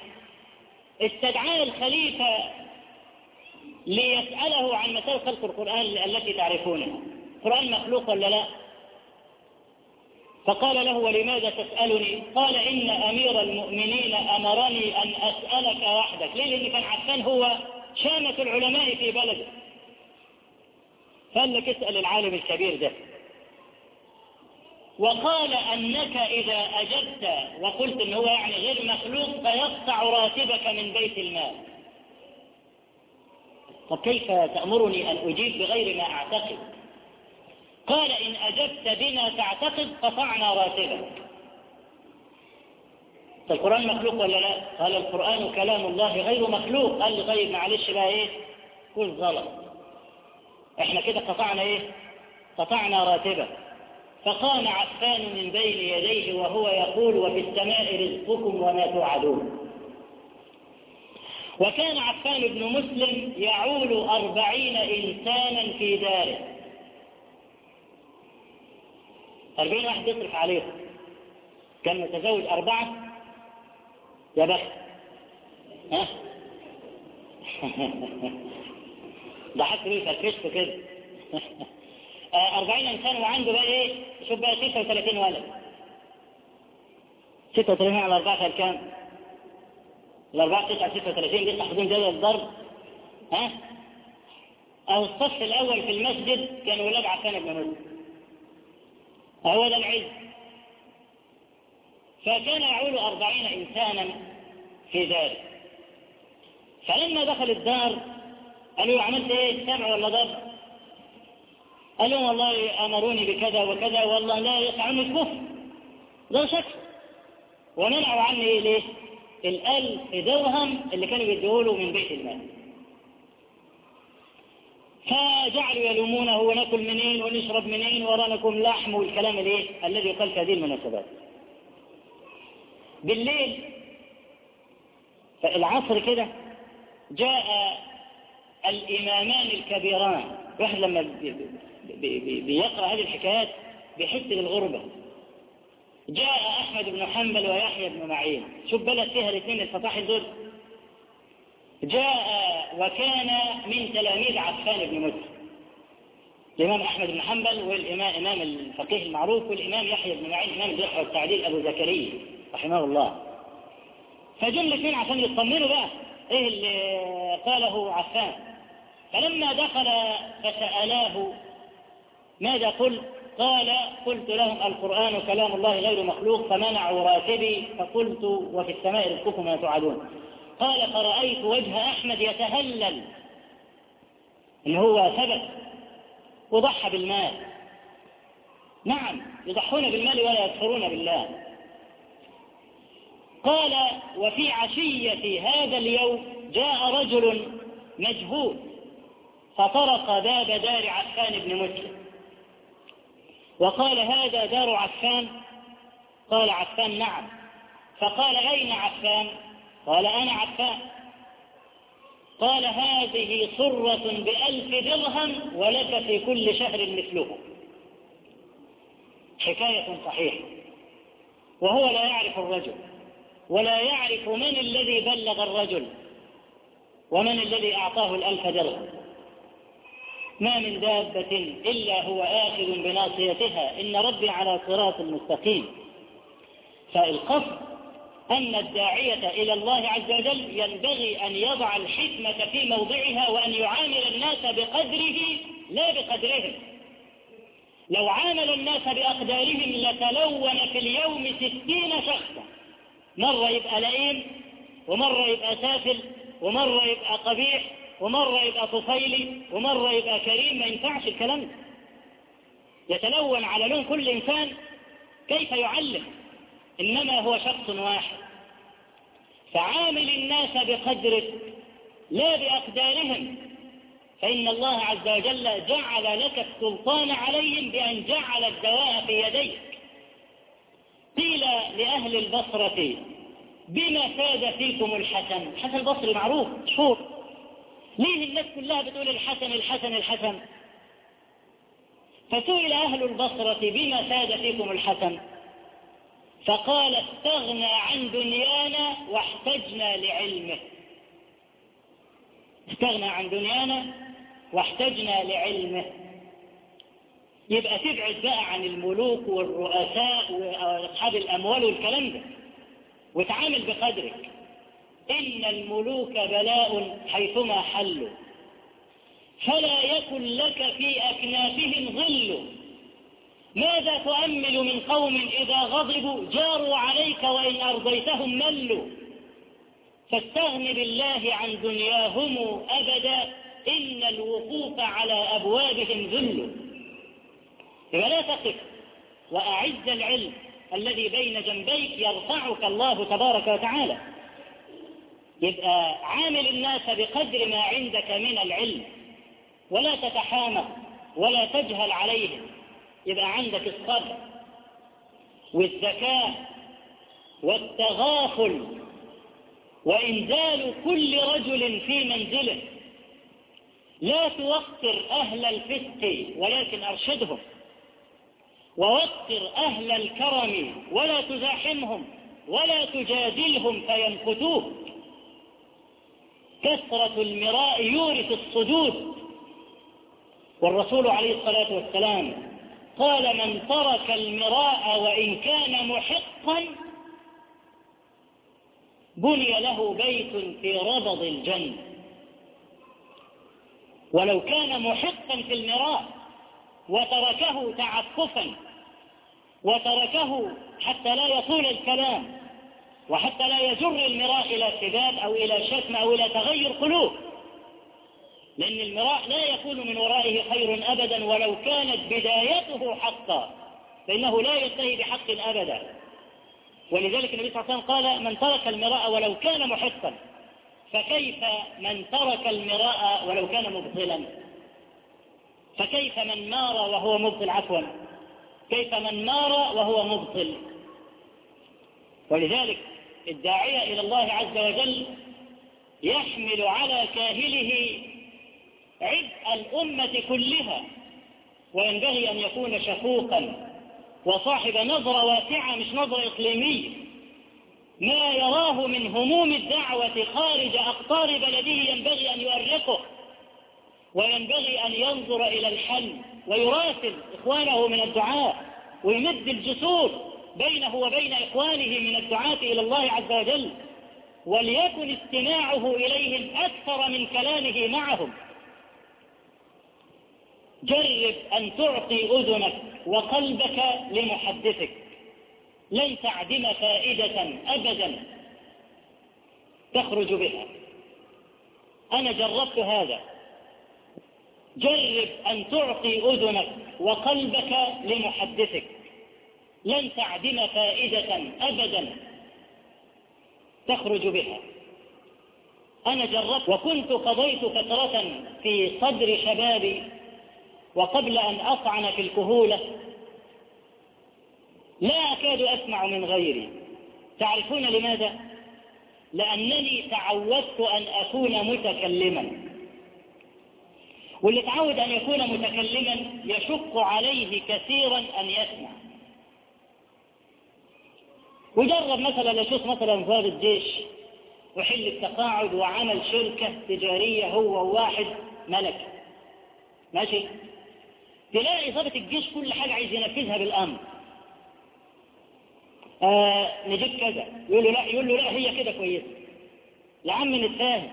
استدعاه الخليفة ليسأله عن مسائل خلق القرآن التي تعرفونها القرآن مخلوق ولا لا؟ فقال له ولماذا تسألني؟ قال إن أمير المؤمنين أمرني أن أسألك وحدك. ليه؟ لأن كان عفان هو شامة العلماء في بلده. فقال لك اسأل العالم الكبير ده. وقال أنك إذا أجبت وقلت أنه هو يعني غير مخلوق فيقطع راتبك من بيت المال. طب كيف تأمرني أن أجيب بغير ما أعتقد؟ قال إن أجبت بما تعتقد قطعنا راتبك. القرآن مخلوق ولا لا؟ قال القرآن كلام الله غير مخلوق. قال لي طيب معلش بقى إيه؟ كل غلط. إحنا كده قطعنا إيه؟ قطعنا راتبه فقام عفان من بين يديه وهو يقول وفي السماء رزقكم وما توعدون. وكان عفان بن مسلم يعول أربعين إنسانا في داره. أربعين واحد يصرف عليهم كان متزوج أربعة؟ يا بخت. ها؟ ضحكت ليه؟ فركشت كده. أربعين إنسان وعنده بقى إيه؟ شوف بقى 36 ولد. 36 على أربعة كام؟ الأربعة تسعة 36 دي تحضين جدول الضرب. ها؟ أو الصف الأول في المسجد كان ولاد عفان بن مسلم ده العز فكان يعول أربعين إنسانا في ذلك فلما دخل الدار قالوا عملت إيه؟ سمع ولا ضرب قالوا والله أمروني بكذا وكذا والله لا يسعني الكفر. ده شك. ومنعوا عني ليه؟ الألف درهم اللي كانوا بيديهوله من بيت المال. فجعلوا يلومونه وناكل منين ونشرب منين ورانكم لحم والكلام الإيه؟ الذي قال في هذه المناسبات. بالليل فالعصر كده جاء الإمامان الكبيران. واحد لما بيقرأ هذه الحكايات بيحس بالغربة. جاء أحمد بن حنبل ويحيى بن معين. شوف بلد فيها الاثنين الفطاحل دول جاء وكان من تلاميذ عفان بن مسلم. الإمام أحمد بن حنبل والإمام إمام الفقيه المعروف والإمام يحيى بن معين إمام الجرح والتعديل أبو زكريا رحمه الله. فجم الاثنين عشان يطمنوا بقى. إيه اللي قاله عفان؟ فلما دخل فسألاه ماذا قلت قال قلت لهم القرآن كلام الله غير مخلوق فمنعوا راتبي فقلت وفي السماء رزقكم ما توعدون. قال فرأيت وجه أحمد يتهلل. إن هو ثبت. وضحى بالمال. نعم يضحون بالمال ولا يكفرون بالله. قال وفي عشية هذا اليوم جاء رجل مجهول فطرق باب دار عفان بن مسلم. وقال هذا دار عفان؟ قال عفان نعم. فقال أين عفان؟ قال أنا عفان قال هذه صرة بألف درهم ولك في كل شهر مثله حكاية صحيحة. وهو لا يعرف الرجل ولا يعرف من الذي بلغ الرجل ومن الذي أعطاه الألف درهم. ما من دابة إلا هو آخذ بناصيتها. إن ربي على صراط مستقيم. فالقصد أن الداعية إلى الله عز وجل ينبغي أن يضع الحكمة في موضعها وأن يعامل الناس بقدره لا بقدرهم. لو عامل الناس بأقدارهم لتلون في اليوم ستين شخصا. مرة يبقى لئيم ومرة يبقى سافل ومرة يبقى قبيح ومرة يبقى طفيلي ومرة يبقى كريم ما ينفعش الكلام ده. يتلون على لون كل إنسان كيف يعلم؟ إنما هو شخص واحد. فعامل الناس بقدرك لا بأقدارهم. فإن الله عز وجل جعل لك السلطان عليهم بأن جعل الدواء في يديك. قيل لأهل البصرة بما فاد فيكم الحسن؟ الحسن البصري معروف مشهور. ليه الناس كلها بتقول الحسن الحسن الحسن؟ فسئل أهل البصرة بما فاد فيكم الحسن؟ فقال استغنى عن دنيانا واحتجنا لعلمه. استغنى عن دنيانا واحتجنا لعلمه. يبقى تبعد بقى عن الملوك والرؤساء وأصحاب الأموال والكلام ده وتعامل بقدرك. إن الملوك بلاء حيثما حلوا فلا يكن لك في أكنافهم ظل ماذا تؤمل من قوم إذا غضبوا جاروا عليك وإن أرضيتهم ملوا؟ فاستغن بالله عن دنياهم أبدا إن الوقوف على أبوابهم ذل. فلا تقف وأعز العلم الذي بين جنبيك يرفعك الله تبارك وتعالى. يبقى عامل الناس بقدر ما عندك من العلم ولا تتحامى ولا تجهل عليهم. يبقى عندك الصبر والذكاء والتغافل وإنزال كل رجل في منزله. لا توقر أهل الفسق ولكن أرشدهم ووقر أهل الكرم ولا تزاحمهم ولا تجادلهم فينكتوك كثرة المراء يورث الصدود. والرسول عليه الصلاة والسلام قال من ترك المراء وإن كان محقا بني له بيت في ربض الجنة. ولو كان محقا في المراء وتركه تعففا وتركه حتى لا يطول الكلام وحتى لا يجر المراء إلى سباب أو إلى شتم أو إلى تغير قلوب لأن المراء لا يكون من ورائه خير أبدا ولو كانت بدايته حقا فإنه لا ينتهي بحق أبدا. ولذلك النبي صلى الله عليه وسلم قال من ترك المراء ولو كان محقا فكيف من ترك المراء ولو كان مبطلا؟ فكيف من مار وهو مبطل؟ عفوا كيف من مار وهو مبطل؟ ولذلك الداعية إلى الله عز وجل يحمل على كاهله عبء الأمة كلها وينبغي أن يكون شفوقا وصاحب نظرة واسعة مش نظرة إقليمية. ما يراه من هموم الدعوة خارج أقطار بلده ينبغي أن يؤرقه. وينبغي أن ينظر إلى الحل ويراسل إخوانه من الدعاء ويمد الجسور بينه وبين إخوانه من الدعاة إلى الله عز وجل. وليكن استماعه إليهم أكثر من كلامه معهم. جرب أن تعطي أذنك وقلبك لمحدثك. لن تعدم فائدة أبدا. تخرج بها. أنا جربت هذا. جرب أن تعطي أذنك وقلبك لمحدثك. لن تعدم فائدة أبدا. تخرج بها. أنا جربت وكنت قضيت فترة في صدر شبابي وقبل أن أطعن في الكهولة لا أكاد أسمع من غيري. تعرفون لماذا؟ لأنني تعودت أن أكون متكلما. واللي تعود أن يكون متكلما يشق عليه كثيرا أن يسمع. وجرب مثلا يشوف مثلا ضابط الجيش وحل التقاعد وعمل شركة تجارية هو وواحد ملك. ماشي؟ تلاقي ضابط الجيش كل حاجة عايز ينفذها بالأمر. آه نجيب كذا. يقول له لا يقول له لا هي كده كويسة. يا عم نتفاهم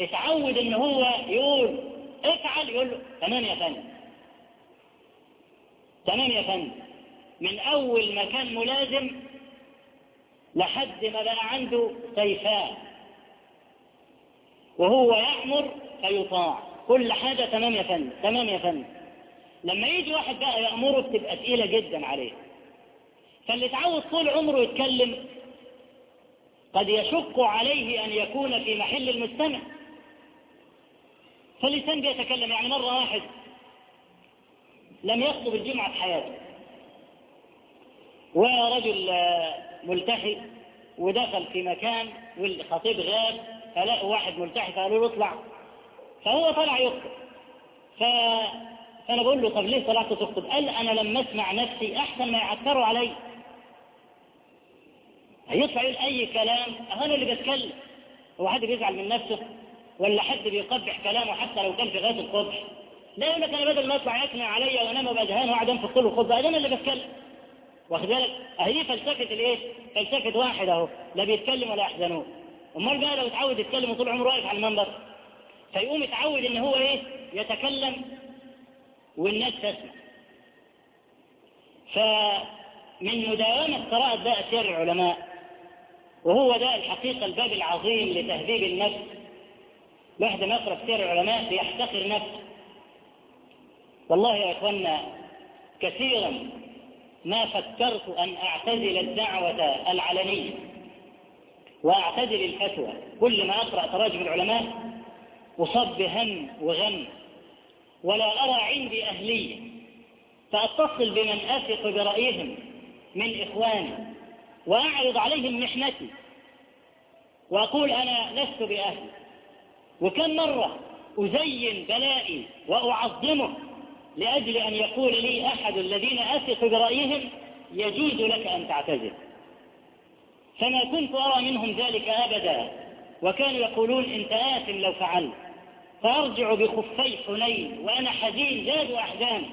اتعود إن هو يقول افعل يقول له تمام يا فندم. تمام يا فندم. من أول ما كان ملازم لحد ما بقى عنده سيفان وهو يأمر فيطاع. كل حاجة تمام يا فندم تمام يا فندم. لما يجي واحد بقى يأمره بتبقى تقيلة جدا عليه. فاللي اتعود طول عمره يتكلم قد يشق عليه أن يكون في محل المستمع. فاللسان بيتكلم يعني مرة واحد لم يخطب الجمعة في حياته. ورجل ملتحي ودخل في مكان والخطيب غاب فلقوا واحد ملتحي فقالوا له اطلع. فهو طلع يخطب. ف... فأنا بقول له طب ليه طلعت تخطب؟ قال أنا لما أسمع نفسي أحسن ما يعكروا علي. هيطلع يقول أي كلام؟ أنا اللي بتكلم. هو حد بيزعل من نفسه؟ ولا حد بيقبح كلامه حتى لو كان في غاية القبح؟ لا يقول لك أنا بدل ما يطلع يقنع عليا وأنام باذهان وقاعد أنفخ له الخطبة أنا اللي بتكلم. واخد بالك؟ أهي فلسفة الإيه؟ فلسفة واحد أهو لا بيتكلم ولا يحزنون أمال بقى لو اتعود يتكلم طول عمره واقف على المنبر فيقوم يتعود إن هو إيه؟ يتكلم والناس تسمع. فمن مداومة قراءة بقى سير العلماء وهو ده الحقيقة الباب العظيم لتهذيب النفس الواحد ما يقرأ سير العلماء بيحتقر نفسه. والله يا إخوانا كثيرا ما فكرت أن أعتزل الدعوة العلنية وأعتزل الفتوى. كل ما أقرأ تراجم العلماء أصاب بهم وغم. ولا أرى عندي أهلية. فأتصل بمن أثق برأيهم من إخواني وأعرض عليهم محنتي وأقول أنا لست بأهل وكم مرة أزين بلائي وأعظمه لأجل أن يقول لي أحد الذين أثق برأيهم يجوز لك أن تعتذر. فما كنت أرى منهم ذلك أبدا. وكانوا يقولون أنت آثم لو فعلت. فأرجع بخفي حنين وأنا حزين زاد أحزاني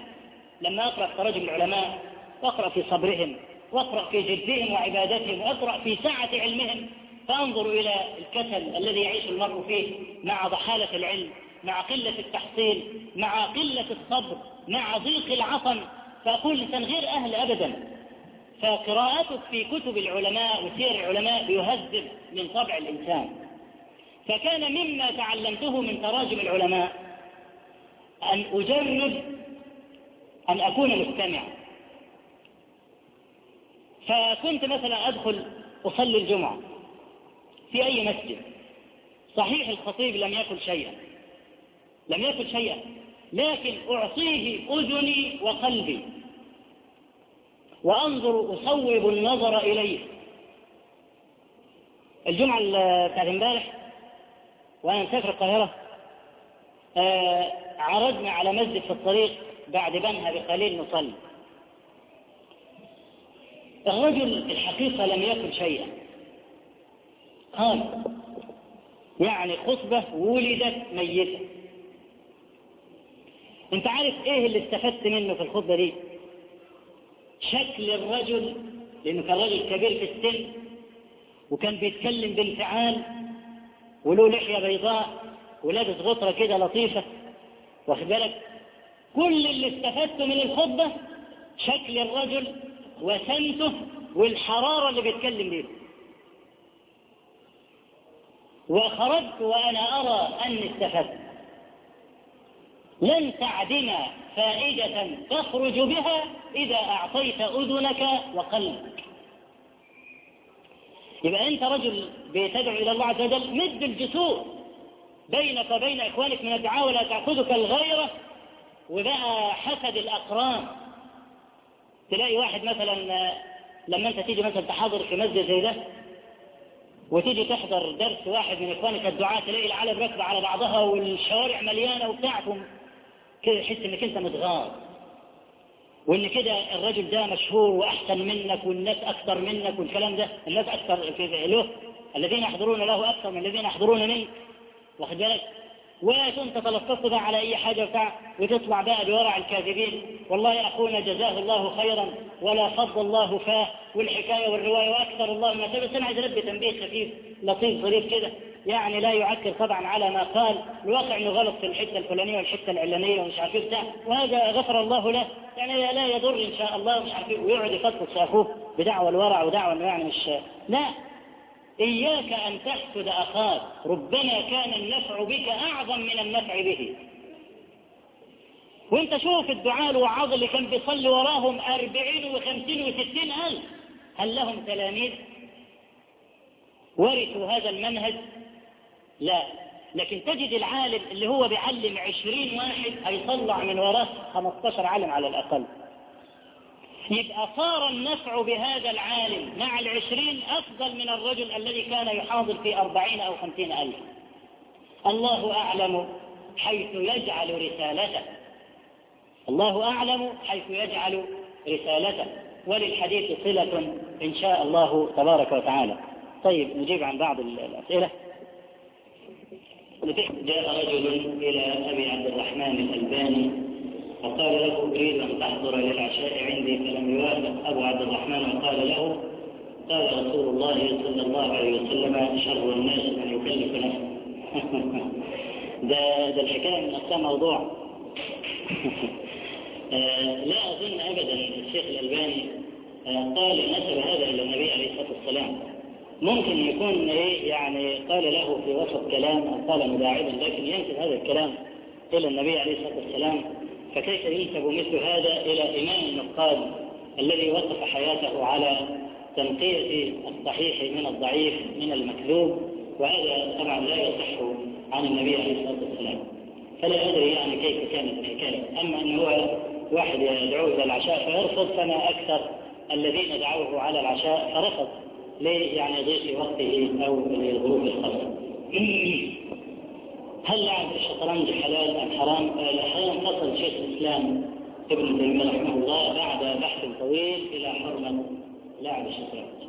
لما أقرأ تراجم العلماء وأقرأ في صبرهم وأقرأ في جدهم وعبادتهم وأقرأ في سعة علمهم فأنظر إلى الكسل الذي يعيش المرء فيه مع ضحالة العلم مع قلة التحصيل مع قلة الصبر مع ضيق العطن فأقول لسان غير أهل أبدا. فقراءتك في كتب العلماء وسير العلماء يهذب من طبع الإنسان. فكان مما تعلمته من تراجم العلماء أن أجرب أن أكون مستمعا فكنت مثلا أدخل أصلي الجمعة في أي مسجد. صحيح الخطيب لم يكن شيئا لم يكن شيئا لكن أعطيه أذني وقلبي وأنظر أصوب النظر إليه. الجمعة بتاعت امبارح وأنا مسافر القاهرة آه عرضنا على مسجد في الطريق بعد بنها بقليل نصلي. الرجل الحقيقة لم يكن شيئا. قال يعني خطبة ولدت ميتة. أنت عارف إيه اللي استفدت منه في الخطبة دي؟ شكل الرجل لأنه كان رجل كبير في السن وكان بيتكلم بانفعال وله لحية بيضاء ولابس غطرة كده لطيفة. واخد بالك؟ كل اللي استفدته من الخطبة شكل الرجل وسمته والحرارة اللي بيتكلم بيها. وخرجت وأنا أرى أني استفدت. لن تعدم فائدة تخرج بها إذا أعطيت أذنك وقلبك. يبقى أنت رجل بتدعو إلى الله عز وجل مد الجسور بينك وبين إخوانك من الدعاء ولا تأخذك الغيرة وبقى حسد الأقران. تلاقي واحد مثلا لما أنت تيجي مثلا تحاضر في مسجد زي ده وتيجي تحضر درس واحد من إخوانك الدعاء تلاقي العالم راكبة على بعضها والشوارع مليانة وبتاعكم كده تحس إنك أنت متغاظ وإن كده الرجل ده مشهور وأحسن منك والناس أكثر منك والكلام ده الناس أكثر في له الذين يحضرون له أكثر من الذين يحضرون منك واخد بالك؟ وكنت تلطفت بقى على أي حاجة بتاع وتطلع بقى بورع الكاذبين. والله أخونا جزاه الله خيرا ولا فض الله فاه والحكاية والرواية وأكثر الله ما بس أنا عايز أربي تنبيه خفيف لطيف ظريف كده. يعني لا يعكر طبعا على ما قال. الواقع إنه غلط في الحتة الفلانية والحتة العلانية ومش عارف إيه بتاع وهذا غفر الله له. يعني لا يضر إن شاء الله مش عارف إيه. ويقعد في اخوه بدعوى الورع ودعوى إنه يعني مش لا. إياك أن تحسد أخاك. ربما كان النفع بك أعظم من النفع به. وأنت شوف الدعاء الوعاظ اللي كان بيصلي وراهم أربعين وخمسين وستين ألف. هل لهم تلاميذ؟ ورثوا هذا المنهج؟ لا. لكن تجد العالم اللي هو بيعلم عشرين واحد هيطلع من وراه خمستاشر عالم على الأقل. يبقى صار النفع بهذا العالم مع العشرين أفضل من الرجل الذي كان يحاضر في أربعين أو خمسين ألف. الله أعلم حيث يجعل رسالته. الله أعلم حيث يجعل رسالته. وللحديث صلة إن شاء الله تبارك وتعالى. طيب نجيب عن بعض الأسئلة. جاء رجل إلى أبي عبد الرحمن الألباني فقال له أريد أن تحضر للعشاء عندي؟ فلم يوافق. أبو عبد الرحمن وقال له قال رسول الله صلى الله عليه وسلم شر الناس من يكلف نفسه. ده ده الحكاية من نفسها موضوع. آه، لا أظن أبدا الشيخ الألباني آه، قال نسب هذا إلى النبي عليه الصلاة والسلام. ممكن يكون إيه يعني قال له في وسط كلام أو قال مداعبا لكن ينسب هذا الكلام إلى النبي عليه الصلاة والسلام. فكيف ينسب مثل هذا إلى إمام النقاد الذي وقف حياته على تنقية الصحيح من الضعيف من المكذوب؟ وهذا طبعا لا يصح عن النبي عليه الصلاة والسلام. فلا أدري يعني كيف كانت الحكاية. أما أن هو واحد يدعوه إلى العشاء فيرفض فما أكثر الذين دعوه على العشاء فرفض. ليه؟ يعني ضيق وقته أو للظروف الخاصة هل لعب الشطرنج حلال أم حرام؟ الحقيقة تصل شيخ الإسلام ابن تيمية رحمه الله بعد بحث طويل إلى حرمة لعب الشطرنج